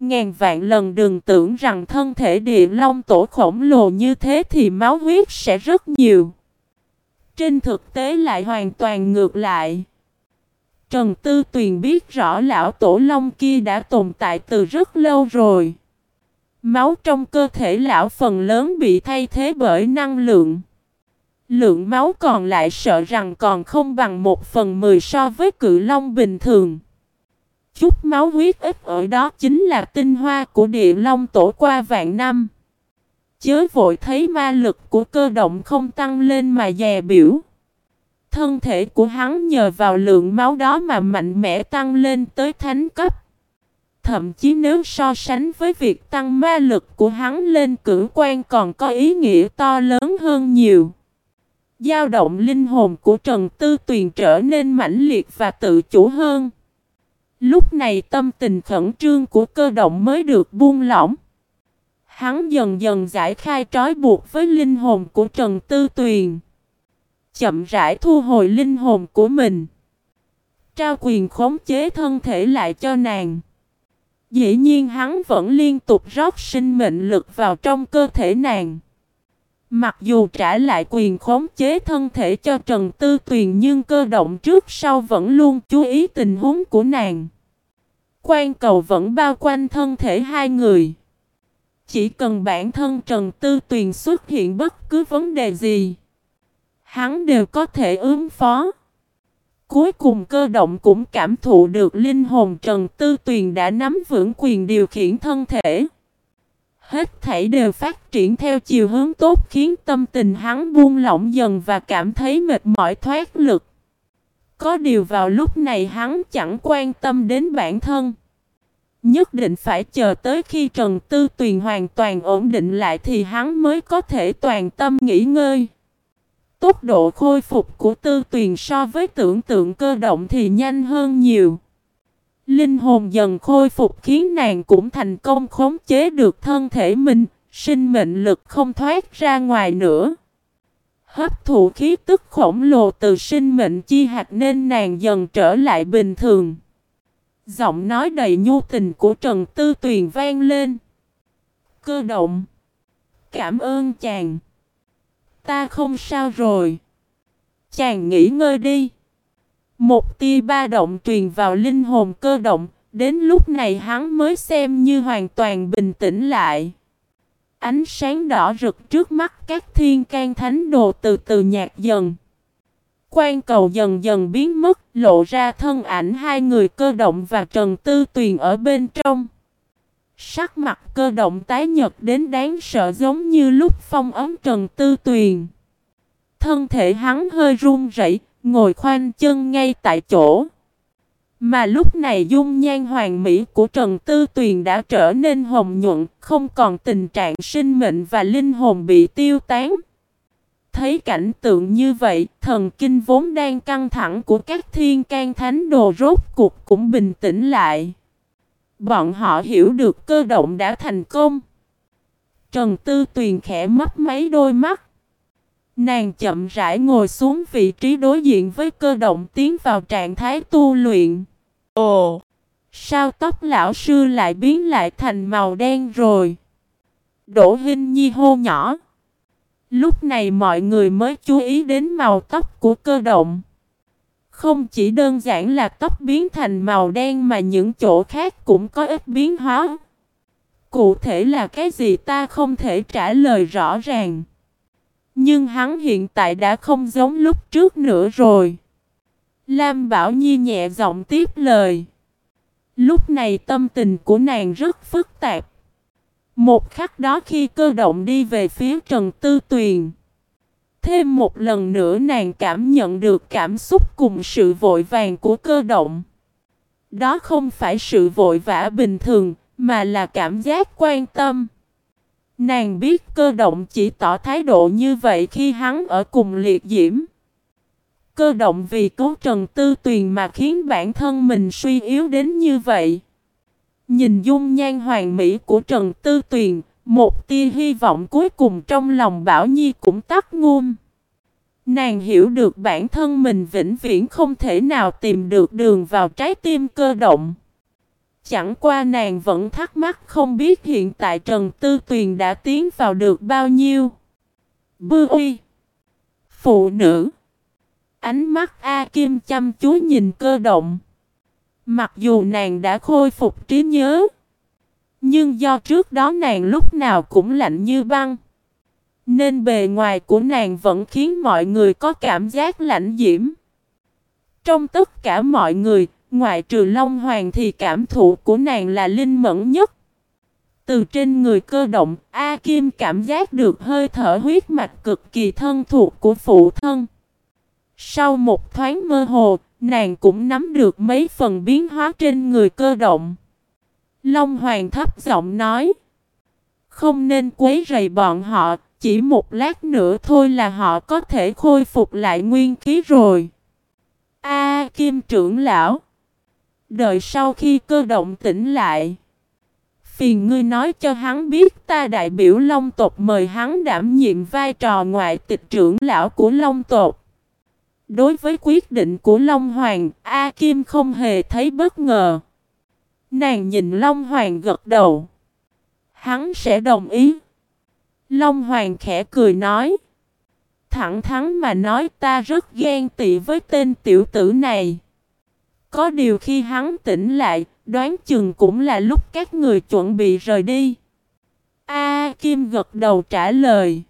Ngàn vạn lần đừng tưởng rằng thân thể địa long tổ khổng lồ như thế thì máu huyết sẽ rất nhiều. Trên thực tế lại hoàn toàn ngược lại. Trần Tư Tuyền biết rõ lão tổ long kia đã tồn tại từ rất lâu rồi. Máu trong cơ thể lão phần lớn bị thay thế bởi năng lượng. Lượng máu còn lại sợ rằng còn không bằng một phần mười so với cự long bình thường. Chút máu huyết ít ở đó chính là tinh hoa của địa long tổ qua vạn năm. Chớ vội thấy ma lực của cơ động không tăng lên mà dè biểu. Thân thể của hắn nhờ vào lượng máu đó mà mạnh mẽ tăng lên tới thánh cấp. Thậm chí nếu so sánh với việc tăng ma lực của hắn lên cử quan còn có ý nghĩa to lớn hơn nhiều. Giao động linh hồn của Trần Tư Tuyền trở nên mãnh liệt và tự chủ hơn. Lúc này tâm tình khẩn trương của cơ động mới được buông lỏng. Hắn dần dần giải khai trói buộc với linh hồn của Trần Tư Tuyền. Chậm rãi thu hồi linh hồn của mình. Trao quyền khống chế thân thể lại cho nàng. Dĩ nhiên hắn vẫn liên tục rót sinh mệnh lực vào trong cơ thể nàng. Mặc dù trả lại quyền khống chế thân thể cho Trần Tư Tuyền nhưng cơ động trước sau vẫn luôn chú ý tình huống của nàng. Quan cầu vẫn bao quanh thân thể hai người. Chỉ cần bản thân Trần Tư Tuyền xuất hiện bất cứ vấn đề gì, hắn đều có thể ứng phó. Cuối cùng cơ động cũng cảm thụ được linh hồn Trần Tư Tuyền đã nắm vững quyền điều khiển thân thể. Hết thảy đều phát triển theo chiều hướng tốt khiến tâm tình hắn buông lỏng dần và cảm thấy mệt mỏi thoát lực. Có điều vào lúc này hắn chẳng quan tâm đến bản thân. Nhất định phải chờ tới khi Trần Tư Tuyền hoàn toàn ổn định lại thì hắn mới có thể toàn tâm nghỉ ngơi. Tốc độ khôi phục của Tư Tuyền so với tưởng tượng cơ động thì nhanh hơn nhiều. Linh hồn dần khôi phục khiến nàng cũng thành công khống chế được thân thể mình, sinh mệnh lực không thoát ra ngoài nữa. Hấp thụ khí tức khổng lồ từ sinh mệnh chi hạt nên nàng dần trở lại bình thường. Giọng nói đầy nhu tình của Trần Tư Tuyền vang lên. Cơ động. Cảm ơn chàng. Ta không sao rồi. Chàng nghỉ ngơi đi. Một tia ba động truyền vào linh hồn cơ động, đến lúc này hắn mới xem như hoàn toàn bình tĩnh lại. Ánh sáng đỏ rực trước mắt các thiên can thánh đồ từ từ nhạt dần. Quan cầu dần dần biến mất, lộ ra thân ảnh hai người cơ động và Trần Tư Tuyền ở bên trong. Sắc mặt cơ động tái nhật đến đáng sợ giống như lúc phong ấm Trần Tư Tuyền. Thân thể hắn hơi run rẩy, ngồi khoanh chân ngay tại chỗ. Mà lúc này dung nhan hoàng mỹ của Trần Tư Tuyền đã trở nên hồng nhuận, không còn tình trạng sinh mệnh và linh hồn bị tiêu tán. Thấy cảnh tượng như vậy, thần kinh vốn đang căng thẳng của các thiên can thánh đồ rốt cuộc cũng bình tĩnh lại. Bọn họ hiểu được cơ động đã thành công. Trần Tư Tuyền khẽ mắt mấy đôi mắt. Nàng chậm rãi ngồi xuống vị trí đối diện với cơ động tiến vào trạng thái tu luyện. Ồ! Sao tóc lão sư lại biến lại thành màu đen rồi? Đỗ Hinh Nhi hô nhỏ. Lúc này mọi người mới chú ý đến màu tóc của cơ động. Không chỉ đơn giản là tóc biến thành màu đen mà những chỗ khác cũng có ít biến hóa. Cụ thể là cái gì ta không thể trả lời rõ ràng. Nhưng hắn hiện tại đã không giống lúc trước nữa rồi. Lam Bảo Nhi nhẹ giọng tiếp lời. Lúc này tâm tình của nàng rất phức tạp. Một khắc đó khi cơ động đi về phía Trần Tư Tuyền. Thêm một lần nữa nàng cảm nhận được cảm xúc cùng sự vội vàng của cơ động. Đó không phải sự vội vã bình thường, mà là cảm giác quan tâm. Nàng biết cơ động chỉ tỏ thái độ như vậy khi hắn ở cùng liệt diễm. Cơ động vì cố Trần Tư Tuyền mà khiến bản thân mình suy yếu đến như vậy. Nhìn dung nhan hoàng mỹ của Trần Tư Tuyền, một tia hy vọng cuối cùng trong lòng Bảo Nhi cũng tắt ngum. Nàng hiểu được bản thân mình vĩnh viễn không thể nào tìm được đường vào trái tim cơ động. Chẳng qua nàng vẫn thắc mắc không biết hiện tại Trần Tư Tuyền đã tiến vào được bao nhiêu. Bư uy. Phụ nữ. Ánh mắt A Kim chăm chú nhìn cơ động. Mặc dù nàng đã khôi phục trí nhớ. Nhưng do trước đó nàng lúc nào cũng lạnh như băng. Nên bề ngoài của nàng vẫn khiến mọi người có cảm giác lạnh diễm. Trong tất cả mọi người, ngoại trừ Long Hoàng thì cảm thụ của nàng là linh mẫn nhất. Từ trên người cơ động, A Kim cảm giác được hơi thở huyết mạch cực kỳ thân thuộc của phụ thân. Sau một thoáng mơ hồ, nàng cũng nắm được mấy phần biến hóa trên người cơ động. Long Hoàng thấp giọng nói. Không nên quấy rầy bọn họ, chỉ một lát nữa thôi là họ có thể khôi phục lại nguyên khí rồi. A Kim trưởng lão. Đợi sau khi cơ động tỉnh lại. Phiền ngươi nói cho hắn biết ta đại biểu Long tộc mời hắn đảm nhiệm vai trò ngoại tịch trưởng lão của Long tộc. Đối với quyết định của Long Hoàng, A Kim không hề thấy bất ngờ. Nàng nhìn Long Hoàng gật đầu. Hắn sẽ đồng ý. Long Hoàng khẽ cười nói. Thẳng thắn mà nói ta rất ghen tị với tên tiểu tử này. Có điều khi hắn tỉnh lại, đoán chừng cũng là lúc các người chuẩn bị rời đi. A Kim gật đầu trả lời.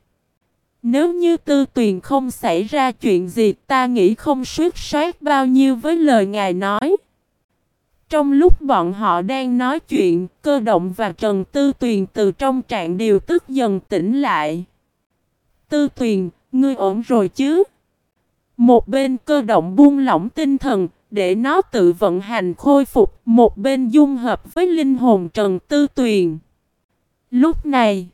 Nếu như tư tuyền không xảy ra chuyện gì ta nghĩ không suýt soát bao nhiêu với lời ngài nói. Trong lúc bọn họ đang nói chuyện, cơ động và Trần Tư Tuyền từ trong trạng điều tức dần tỉnh lại. Tư Tuyền, ngươi ổn rồi chứ? Một bên cơ động buông lỏng tinh thần, để nó tự vận hành khôi phục, một bên dung hợp với linh hồn Trần Tư Tuyền. Lúc này,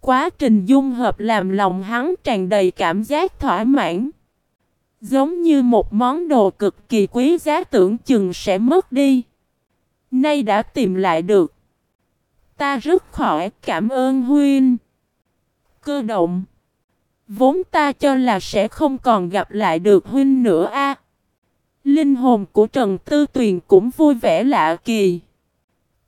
quá trình dung hợp làm lòng hắn tràn đầy cảm giác thỏa mãn. Giống như một món đồ cực kỳ quý giá tưởng chừng sẽ mất đi. Nay đã tìm lại được. Ta rất khỏi cảm ơn Huynh. Cơ động. Vốn ta cho là sẽ không còn gặp lại được Huynh nữa a. Linh hồn của Trần Tư Tuyền cũng vui vẻ lạ kỳ.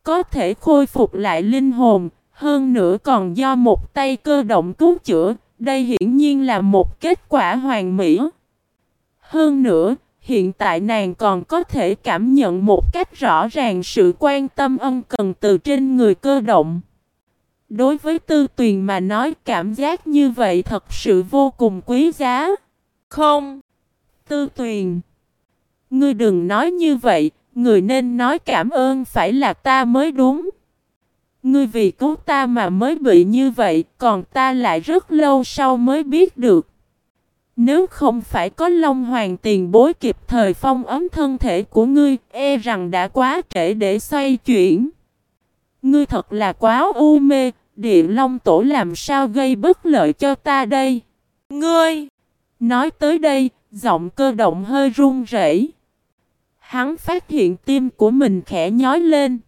Có thể khôi phục lại linh hồn, hơn nữa còn do một tay cơ động cứu chữa, đây hiển nhiên là một kết quả hoàn mỹ. Hơn nữa, hiện tại nàng còn có thể cảm nhận một cách rõ ràng sự quan tâm ân cần từ trên người cơ động. Đối với tư tuyền mà nói cảm giác như vậy thật sự vô cùng quý giá. Không, tư tuyền. Ngươi đừng nói như vậy, người nên nói cảm ơn phải là ta mới đúng. Ngươi vì cứu ta mà mới bị như vậy, còn ta lại rất lâu sau mới biết được. Nếu không phải có Long Hoàng tiền bối kịp thời phong ấm thân thể của ngươi, e rằng đã quá trễ để xoay chuyển. Ngươi thật là quá u mê, địa long tổ làm sao gây bất lợi cho ta đây? Ngươi! Nói tới đây, giọng cơ động hơi run rẩy. Hắn phát hiện tim của mình khẽ nhói lên.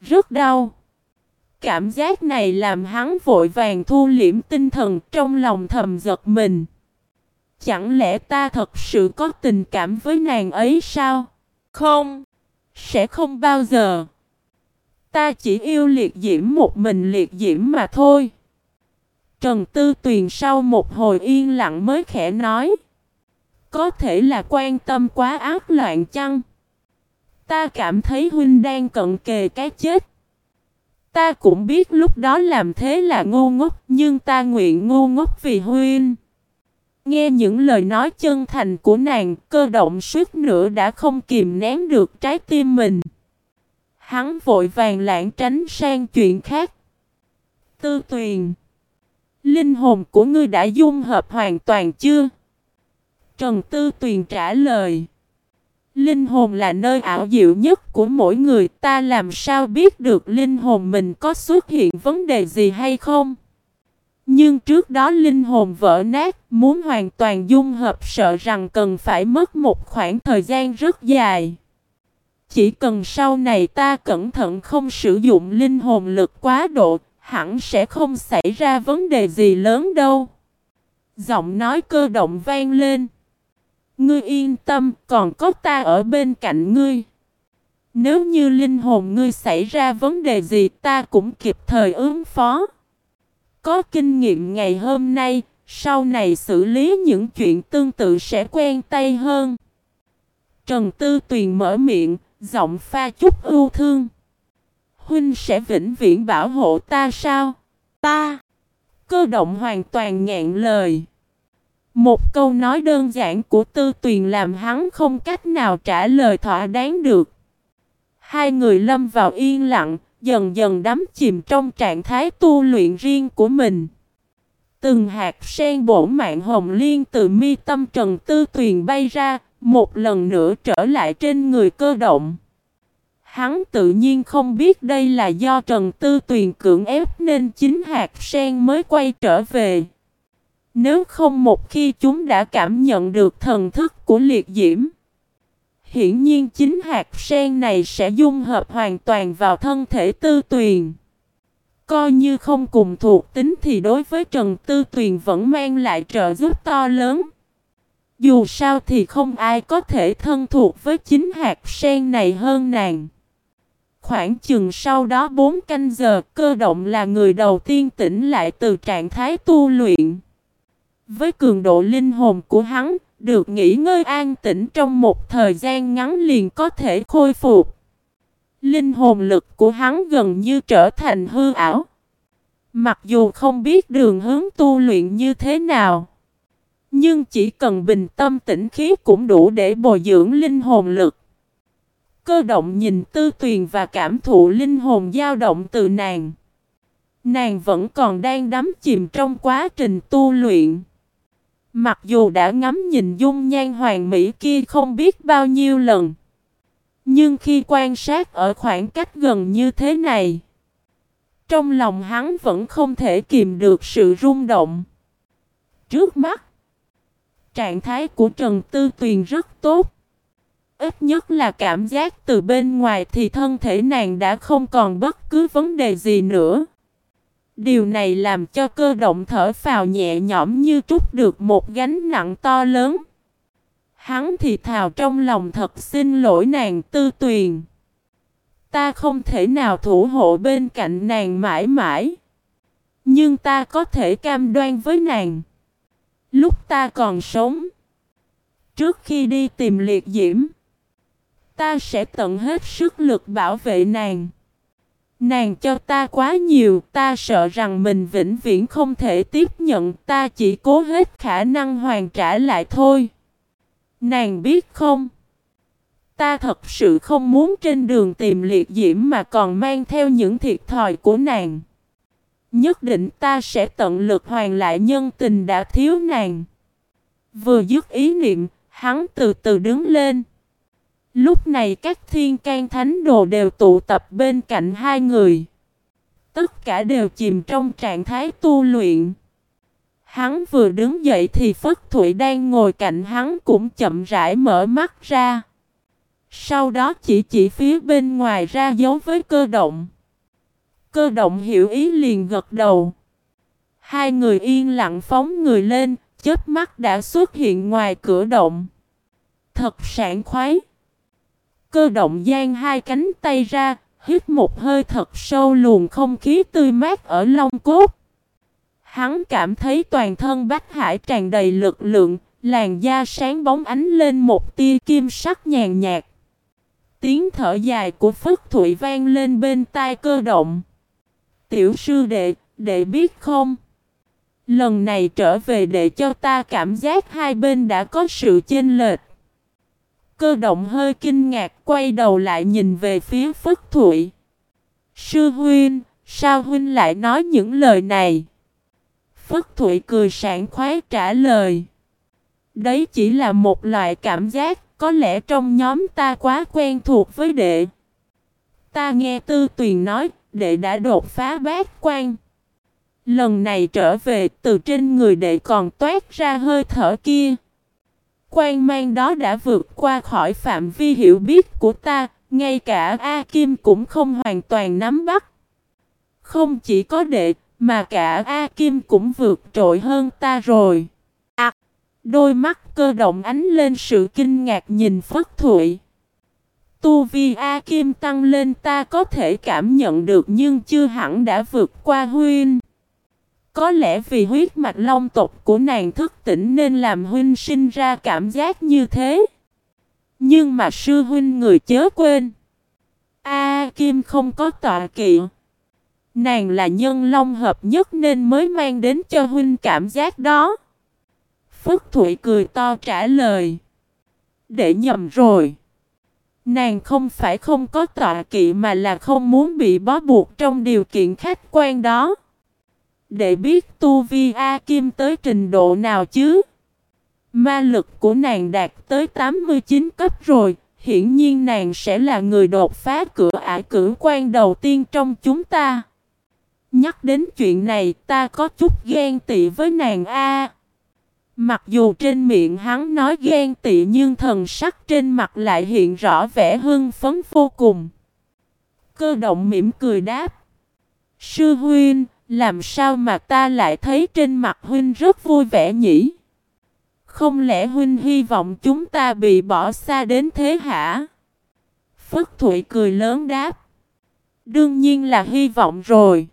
Rất đau. Cảm giác này làm hắn vội vàng thu liễm tinh thần trong lòng thầm giật mình. Chẳng lẽ ta thật sự có tình cảm với nàng ấy sao? Không, sẽ không bao giờ. Ta chỉ yêu liệt diễm một mình liệt diễm mà thôi. Trần Tư Tuyền sau một hồi yên lặng mới khẽ nói. Có thể là quan tâm quá ác loạn chăng? Ta cảm thấy huynh đang cận kề cái chết. Ta cũng biết lúc đó làm thế là ngu ngốc, nhưng ta nguyện ngu ngốc vì huynh. Nghe những lời nói chân thành của nàng, cơ động suýt nữa đã không kìm nén được trái tim mình. Hắn vội vàng lãng tránh sang chuyện khác. Tư tuyền. Linh hồn của ngươi đã dung hợp hoàn toàn chưa? Trần Tư Tuyền trả lời. Linh hồn là nơi ảo diệu nhất của mỗi người ta làm sao biết được linh hồn mình có xuất hiện vấn đề gì hay không? Nhưng trước đó linh hồn vỡ nát, muốn hoàn toàn dung hợp sợ rằng cần phải mất một khoảng thời gian rất dài. Chỉ cần sau này ta cẩn thận không sử dụng linh hồn lực quá độ, hẳn sẽ không xảy ra vấn đề gì lớn đâu. Giọng nói cơ động vang lên. Ngươi yên tâm, còn có ta ở bên cạnh ngươi. Nếu như linh hồn ngươi xảy ra vấn đề gì ta cũng kịp thời ứng phó. Có kinh nghiệm ngày hôm nay, sau này xử lý những chuyện tương tự sẽ quen tay hơn. Trần Tư Tuyền mở miệng, giọng pha chút ưu thương. Huynh sẽ vĩnh viễn bảo hộ ta sao? Ta! Cơ động hoàn toàn ngẹn lời. Một câu nói đơn giản của tư tuyền làm hắn không cách nào trả lời thỏa đáng được. Hai người lâm vào yên lặng, dần dần đắm chìm trong trạng thái tu luyện riêng của mình. Từng hạt sen bổn mạng hồng liên từ mi tâm trần tư tuyền bay ra, một lần nữa trở lại trên người cơ động. Hắn tự nhiên không biết đây là do Trần Tư Tuyền cưỡng ép nên chính hạt sen mới quay trở về. Nếu không một khi chúng đã cảm nhận được thần thức của liệt diễm, hiển nhiên chính hạt sen này sẽ dung hợp hoàn toàn vào thân thể Tư Tuyền. Coi như không cùng thuộc tính thì đối với Trần Tư Tuyền vẫn mang lại trợ giúp to lớn. Dù sao thì không ai có thể thân thuộc với chính hạt sen này hơn nàng. Khoảng chừng sau đó 4 canh giờ cơ động là người đầu tiên tỉnh lại từ trạng thái tu luyện. Với cường độ linh hồn của hắn, được nghỉ ngơi an tĩnh trong một thời gian ngắn liền có thể khôi phục. Linh hồn lực của hắn gần như trở thành hư ảo. Mặc dù không biết đường hướng tu luyện như thế nào, nhưng chỉ cần bình tâm tĩnh khí cũng đủ để bồi dưỡng linh hồn lực. Cơ động nhìn tư tuyền và cảm thụ linh hồn dao động từ nàng. Nàng vẫn còn đang đắm chìm trong quá trình tu luyện. Mặc dù đã ngắm nhìn dung nhan hoàng mỹ kia không biết bao nhiêu lần. Nhưng khi quan sát ở khoảng cách gần như thế này. Trong lòng hắn vẫn không thể kìm được sự rung động. Trước mắt. Trạng thái của Trần Tư Tuyền rất tốt. Ít nhất là cảm giác từ bên ngoài thì thân thể nàng đã không còn bất cứ vấn đề gì nữa. Điều này làm cho cơ động thở phào nhẹ nhõm như trút được một gánh nặng to lớn. Hắn thì thào trong lòng thật xin lỗi nàng tư tuyền. Ta không thể nào thủ hộ bên cạnh nàng mãi mãi. Nhưng ta có thể cam đoan với nàng. Lúc ta còn sống. Trước khi đi tìm liệt diễm. Ta sẽ tận hết sức lực bảo vệ nàng. Nàng cho ta quá nhiều, ta sợ rằng mình vĩnh viễn không thể tiếp nhận, ta chỉ cố hết khả năng hoàn trả lại thôi. Nàng biết không? Ta thật sự không muốn trên đường tìm liệt diễm mà còn mang theo những thiệt thòi của nàng. Nhất định ta sẽ tận lực hoàn lại nhân tình đã thiếu nàng. Vừa dứt ý niệm, hắn từ từ đứng lên. Lúc này các thiên can thánh đồ đều tụ tập bên cạnh hai người. Tất cả đều chìm trong trạng thái tu luyện. Hắn vừa đứng dậy thì Phất Thụy đang ngồi cạnh hắn cũng chậm rãi mở mắt ra. Sau đó chỉ chỉ phía bên ngoài ra dấu với cơ động. Cơ động hiểu ý liền gật đầu. Hai người yên lặng phóng người lên, chớp mắt đã xuất hiện ngoài cửa động. Thật sảng khoái. Cơ động giang hai cánh tay ra, hít một hơi thật sâu luồng không khí tươi mát ở lông cốt. Hắn cảm thấy toàn thân Bách Hải tràn đầy lực lượng, làn da sáng bóng ánh lên một tia kim sắc nhàn nhạt. Tiếng thở dài của Phất Thụy vang lên bên tai cơ động. Tiểu sư đệ, đệ biết không? Lần này trở về để cho ta cảm giác hai bên đã có sự chênh lệch. Cơ động hơi kinh ngạc quay đầu lại nhìn về phía Phất Thụy. Sư huynh, sao huynh lại nói những lời này? Phất Thụy cười sảng khoái trả lời. Đấy chỉ là một loại cảm giác, có lẽ trong nhóm ta quá quen thuộc với đệ. Ta nghe Tư Tuyền nói, đệ đã đột phá bát quan. Lần này trở về từ trên người đệ còn toát ra hơi thở kia. Quan mang đó đã vượt qua khỏi phạm vi hiểu biết của ta, ngay cả A Kim cũng không hoàn toàn nắm bắt. Không chỉ có đệ, mà cả A Kim cũng vượt trội hơn ta rồi. À, đôi mắt cơ động ánh lên sự kinh ngạc nhìn Phất Thụy. Tu vi A Kim tăng lên ta có thể cảm nhận được nhưng chưa hẳn đã vượt qua huynh. Có lẽ vì huyết mạch long tộc của nàng thức tỉnh nên làm huynh sinh ra cảm giác như thế. Nhưng mà sư huynh người chớ quên. A Kim không có tọa kỵ. Nàng là nhân long hợp nhất nên mới mang đến cho huynh cảm giác đó. Phất Thụy cười to trả lời. Để nhầm rồi. Nàng không phải không có tọa kỵ mà là không muốn bị bó buộc trong điều kiện khách quan đó. Để biết tu vi A Kim tới trình độ nào chứ? Ma lực của nàng đạt tới 89 cấp rồi, hiển nhiên nàng sẽ là người đột phá cửa ải cử quan đầu tiên trong chúng ta. Nhắc đến chuyện này ta có chút ghen tị với nàng A. Mặc dù trên miệng hắn nói ghen tị nhưng thần sắc trên mặt lại hiện rõ vẻ hưng phấn vô cùng. Cơ động mỉm cười đáp. Sư huynh, làm sao mà ta lại thấy trên mặt huynh rất vui vẻ nhỉ? Không lẽ huynh hy vọng chúng ta bị bỏ xa đến thế hả? Phất Thụy cười lớn đáp. Đương nhiên là hy vọng rồi.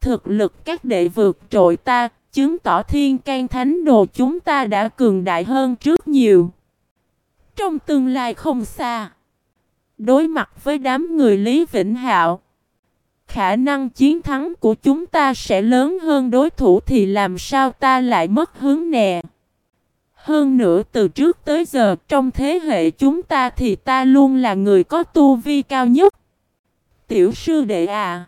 Thực lực các đệ vượt trội ta, chứng tỏ thiên can thánh đồ chúng ta đã cường đại hơn trước nhiều. Trong tương lai không xa, đối mặt với đám người Lý Vĩnh Hạo, khả năng chiến thắng của chúng ta sẽ lớn hơn đối thủ thì làm sao ta lại mất hướng nè. Hơn nữa, từ trước tới giờ, trong thế hệ chúng ta thì ta luôn là người có tu vi cao nhất. Tiểu sư đệ à.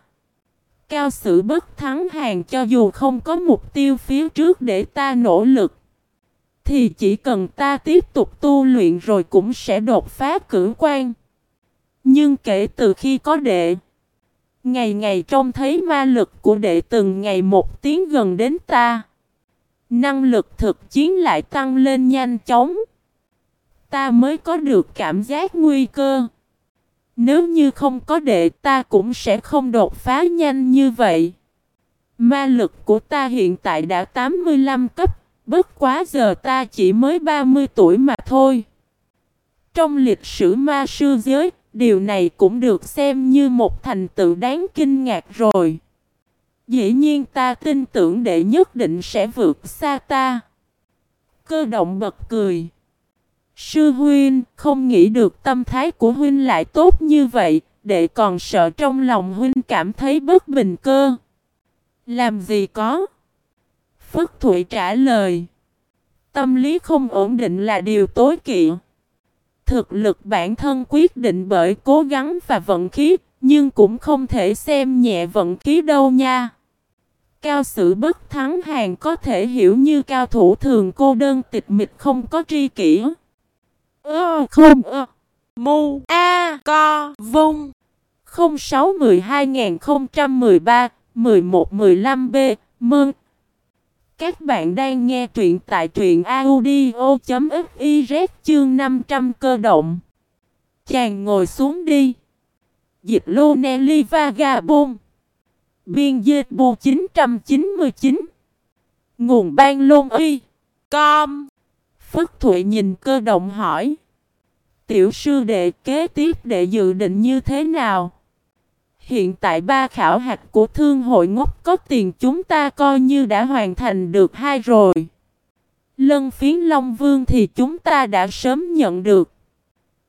Cao sự bất thắng hàng cho dù không có mục tiêu phía trước để ta nỗ lực. Thì chỉ cần ta tiếp tục tu luyện rồi cũng sẽ đột phá cử quan. Nhưng kể từ khi có đệ Ngày ngày trông thấy ma lực của đệ từng ngày một tiếng gần đến ta. Năng lực thực chiến lại tăng lên nhanh chóng. Ta mới có được cảm giác nguy cơ. Nếu như không có đệ ta cũng sẽ không đột phá nhanh như vậy. Ma lực của ta hiện tại đã 85 cấp, bất quá giờ ta chỉ mới 30 tuổi mà thôi. Trong lịch sử ma sư giới, Điều này cũng được xem như một thành tựu đáng kinh ngạc rồi. Dĩ nhiên ta tin tưởng đệ nhất định sẽ vượt xa ta. Cơ động bật cười. Sư huynh không nghĩ được tâm thái của huynh lại tốt như vậy, đệ còn sợ trong lòng huynh cảm thấy bất bình cơ. Làm gì có? Phất Thụy trả lời. Tâm lý không ổn định là điều tối kỵ. Thực lực bản thân quyết định bởi cố gắng và vận khí, nhưng cũng không thể xem nhẹ vận khí đâu nha. Cao sự bất thắng hàng có thể hiểu như cao thủ thường cô đơn tịch mịch không có tri kỷ. Ơ không ơ. Mu A Co Vung 06 12 2013 11 15 B Mơn các bạn đang nghe truyện tại truyện audio.fiz chương 500 cơ động. Chàng ngồi xuống đi. Dịch lô Nelly Vagabond. Biên dịch bù 999. Nguồn ban lôn uy. Com. Phất Thụy nhìn cơ động hỏi. Tiểu sư đệ kế tiếp đệ dự định như thế nào? Hiện tại ba khảo hạch của thương hội ngốc có tiền chúng ta coi như đã hoàn thành được hai rồi. Lân phiến Long Vương thì chúng ta đã sớm nhận được.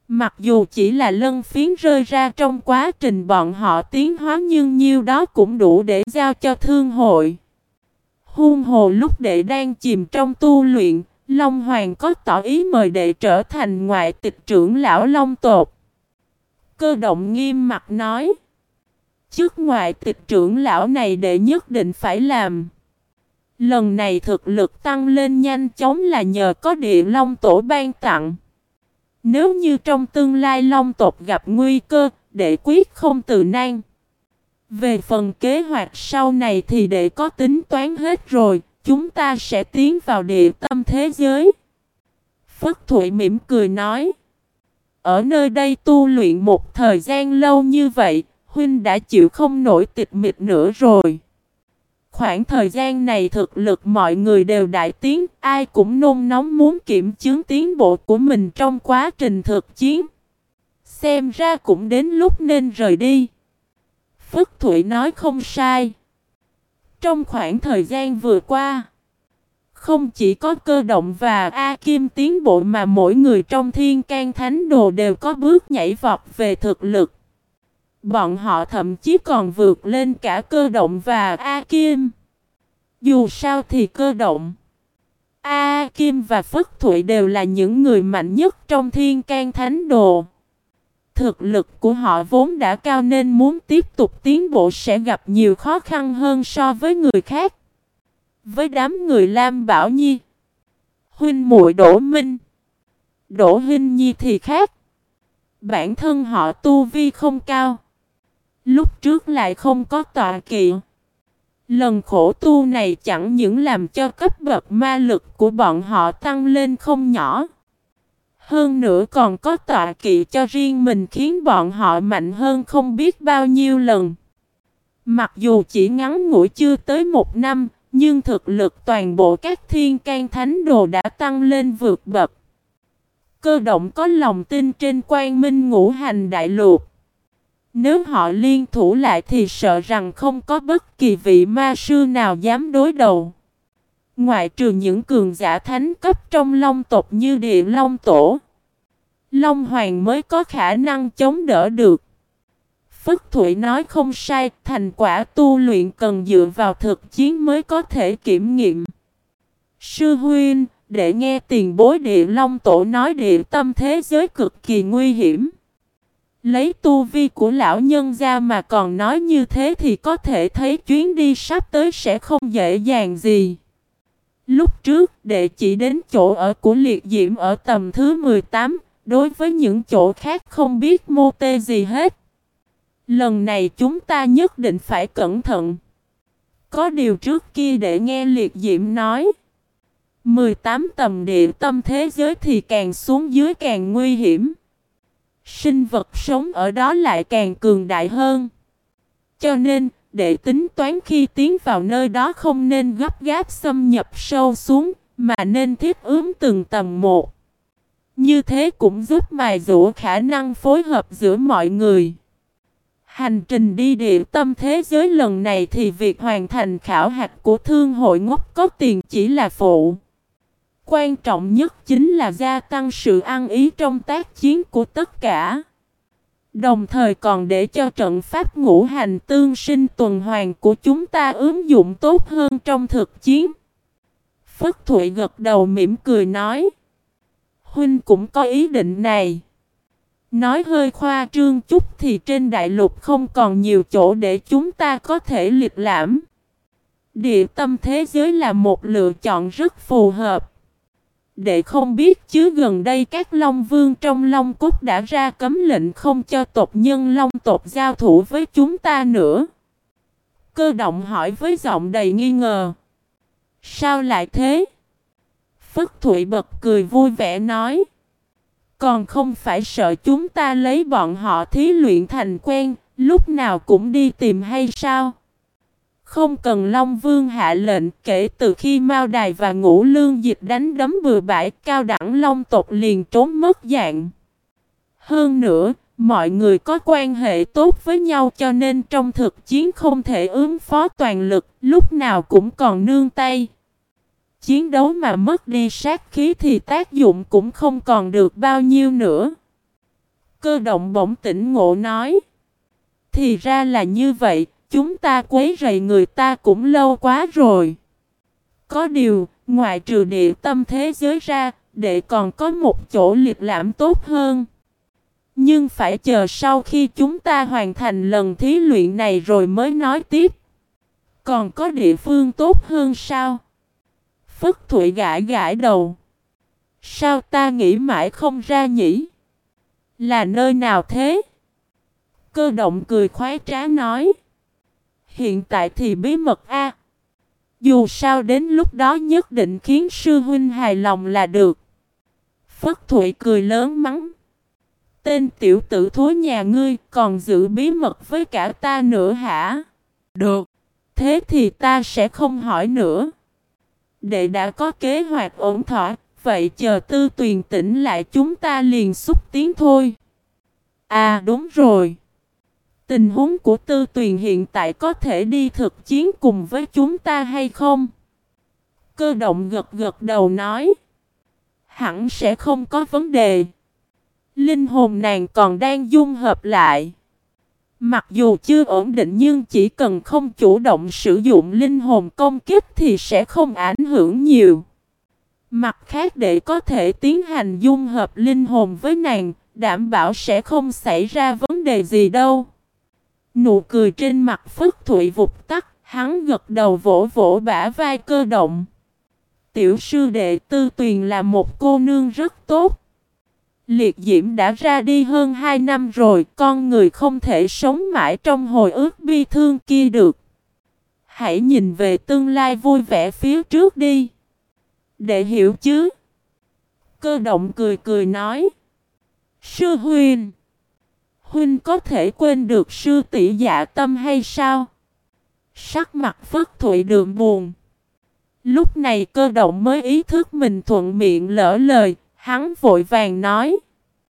Mặc dù chỉ là lân phiến rơi ra trong quá trình bọn họ tiến hóa nhưng nhiêu đó cũng đủ để giao cho thương hội. Hung hồ lúc đệ đang chìm trong tu luyện, Long Hoàng có tỏ ý mời đệ trở thành ngoại tịch trưởng lão Long Tột. Cơ động nghiêm mặt nói. Chức ngoại tịch trưởng lão này đệ nhất định phải làm. Lần này thực lực tăng lên nhanh chóng là nhờ có địa long tổ ban tặng. Nếu như trong tương lai long tộc gặp nguy cơ, đệ quyết không từ nan. Về phần kế hoạch sau này thì đệ có tính toán hết rồi, chúng ta sẽ tiến vào địa tâm thế giới. Phất Thụy mỉm cười nói. Ở nơi đây tu luyện một thời gian lâu như vậy, huynh đã chịu không nổi tịch mịch nữa rồi. Khoảng thời gian này thực lực mọi người đều đại tiến, ai cũng nôn nóng muốn kiểm chứng tiến bộ của mình trong quá trình thực chiến. Xem ra cũng đến lúc nên rời đi. Phất Thụy nói không sai. Trong khoảng thời gian vừa qua, không chỉ có cơ động và A Kim tiến bộ mà mỗi người trong thiên can thánh đồ đều có bước nhảy vọt về thực lực. Bọn họ thậm chí còn vượt lên cả cơ động và A Kim. Dù sao thì cơ động. A Kim và Phất Thụy đều là những người mạnh nhất trong thiên can thánh đồ. Thực lực của họ vốn đã cao nên muốn tiếp tục tiến bộ sẽ gặp nhiều khó khăn hơn so với người khác. Với đám người Lam Bảo Nhi, huynh muội Đỗ Minh, Đỗ Hinh Nhi thì khác. Bản thân họ tu vi không cao. Lúc trước lại không có tọa kỵ. Lần khổ tu này chẳng những làm cho cấp bậc ma lực của bọn họ tăng lên không nhỏ. Hơn nữa còn có tọa kỵ cho riêng mình khiến bọn họ mạnh hơn không biết bao nhiêu lần. Mặc dù chỉ ngắn ngủi chưa tới một năm, nhưng thực lực toàn bộ các thiên can thánh đồ đã tăng lên vượt bậc. Cơ động có lòng tin trên quan minh ngũ hành đại lục. Nếu họ liên thủ lại thì sợ rằng không có bất kỳ vị ma sư nào dám đối đầu. Ngoại trừ những cường giả thánh cấp trong long tộc như địa long tổ. Long hoàng mới có khả năng chống đỡ được. Phất Thụy nói không sai, thành quả tu luyện cần dựa vào thực chiến mới có thể kiểm nghiệm. Sư huynh, để nghe tiền bối địa long tổ nói địa tâm thế giới cực kỳ nguy hiểm. Lấy tu vi của lão nhân ra mà còn nói như thế thì có thể thấy chuyến đi sắp tới sẽ không dễ dàng gì. Lúc trước đệ chỉ đến chỗ ở của liệt diễm ở tầm thứ 18, đối với những chỗ khác không biết mô tê gì hết. Lần này chúng ta nhất định phải cẩn thận. Có điều trước kia để nghe liệt diễm nói. 18 tầm địa tâm thế giới thì càng xuống dưới càng nguy hiểm. Sinh vật sống ở đó lại càng cường đại hơn. Cho nên, để tính toán khi tiến vào nơi đó không nên gấp gáp xâm nhập sâu xuống, mà nên thiết ướm từng tầng một. Như thế cũng giúp mài dũa khả năng phối hợp giữa mọi người. Hành trình đi địa tâm thế giới lần này thì việc hoàn thành khảo hạch của thương hội ngốc có tiền chỉ là phụ. Quan trọng nhất chính là gia tăng sự ăn ý trong tác chiến của tất cả. Đồng thời còn để cho trận pháp ngũ hành tương sinh tuần hoàn của chúng ta ứng dụng tốt hơn trong thực chiến. Phất Thụy gật đầu mỉm cười nói. Huynh cũng có ý định này. Nói hơi khoa trương chút thì trên đại lục không còn nhiều chỗ để chúng ta có thể liệt lãm. Địa tâm thế giới là một lựa chọn rất phù hợp. Để không biết chứ gần đây các Long Vương trong Long Cốt đã ra cấm lệnh không cho tộc nhân Long tộc giao thủ với chúng ta nữa. Cơ động hỏi với giọng đầy nghi ngờ. Sao lại thế? Phất Thụy bật cười vui vẻ nói. Còn không phải sợ chúng ta lấy bọn họ thí luyện thành quen, lúc nào cũng đi tìm hay sao? Không cần Long Vương hạ lệnh kể từ khi Mao Đài và Ngũ Lương Dịch đánh đấm bừa bãi cao đẳng Long tộc liền trốn mất dạng. Hơn nữa, mọi người có quan hệ tốt với nhau cho nên trong thực chiến không thể ứng phó toàn lực, lúc nào cũng còn nương tay. Chiến đấu mà mất đi sát khí thì tác dụng cũng không còn được bao nhiêu nữa. Cơ động bỗng tỉnh ngộ nói. Thì ra là như vậy, chúng ta quấy rầy người ta cũng lâu quá rồi. Có điều, ngoài trừ địa tâm thế giới ra, để còn có một chỗ liệt lãm tốt hơn. Nhưng phải chờ sau khi chúng ta hoàn thành lần thí luyện này rồi mới nói tiếp. Còn có địa phương tốt hơn sao? Phất Thụy gãi gãi đầu. Sao ta nghĩ mãi không ra nhỉ? Là nơi nào thế? Cơ động cười khoái trá nói. Hiện tại thì bí mật a. Dù sao đến lúc đó nhất định khiến sư huynh hài lòng là được. Phất Thụy cười lớn mắng. Tên tiểu tử thối nhà ngươi còn giữ bí mật với cả ta nữa hả? Được. Thế thì ta sẽ không hỏi nữa. Đệ đã có kế hoạch ổn thỏa, vậy chờ tư tuyền tỉnh lại chúng ta liền xúc tiến thôi. À đúng rồi. Tình huống của tư tuyền hiện tại có thể đi thực chiến cùng với chúng ta hay không? Cơ động gật gật đầu nói. Hẳn sẽ không có vấn đề. Linh hồn nàng còn đang dung hợp lại. Mặc dù chưa ổn định nhưng chỉ cần không chủ động sử dụng linh hồn công kích thì sẽ không ảnh hưởng nhiều. Mặt khác để có thể tiến hành dung hợp linh hồn với nàng, đảm bảo sẽ không xảy ra vấn đề gì đâu. Nụ cười trên mặt Phất Thụy vụt tắt, hắn gật đầu vỗ vỗ bả vai cơ động. Tiểu sư đệ tư tuyền là một cô nương rất tốt. Liệt diễm đã ra đi hơn 2 năm rồi, con người không thể sống mãi trong hồi ức bi thương kia được. Hãy nhìn về tương lai vui vẻ phía trước đi. Để hiểu chứ. Cơ động cười cười nói. Sư huynh. Huynh có thể quên được sư tỷ dạ tâm hay sao? Sắc mặt phất thụy đượm buồn. Lúc này cơ động mới ý thức mình thuận miệng lỡ lời, Hắn vội vàng nói.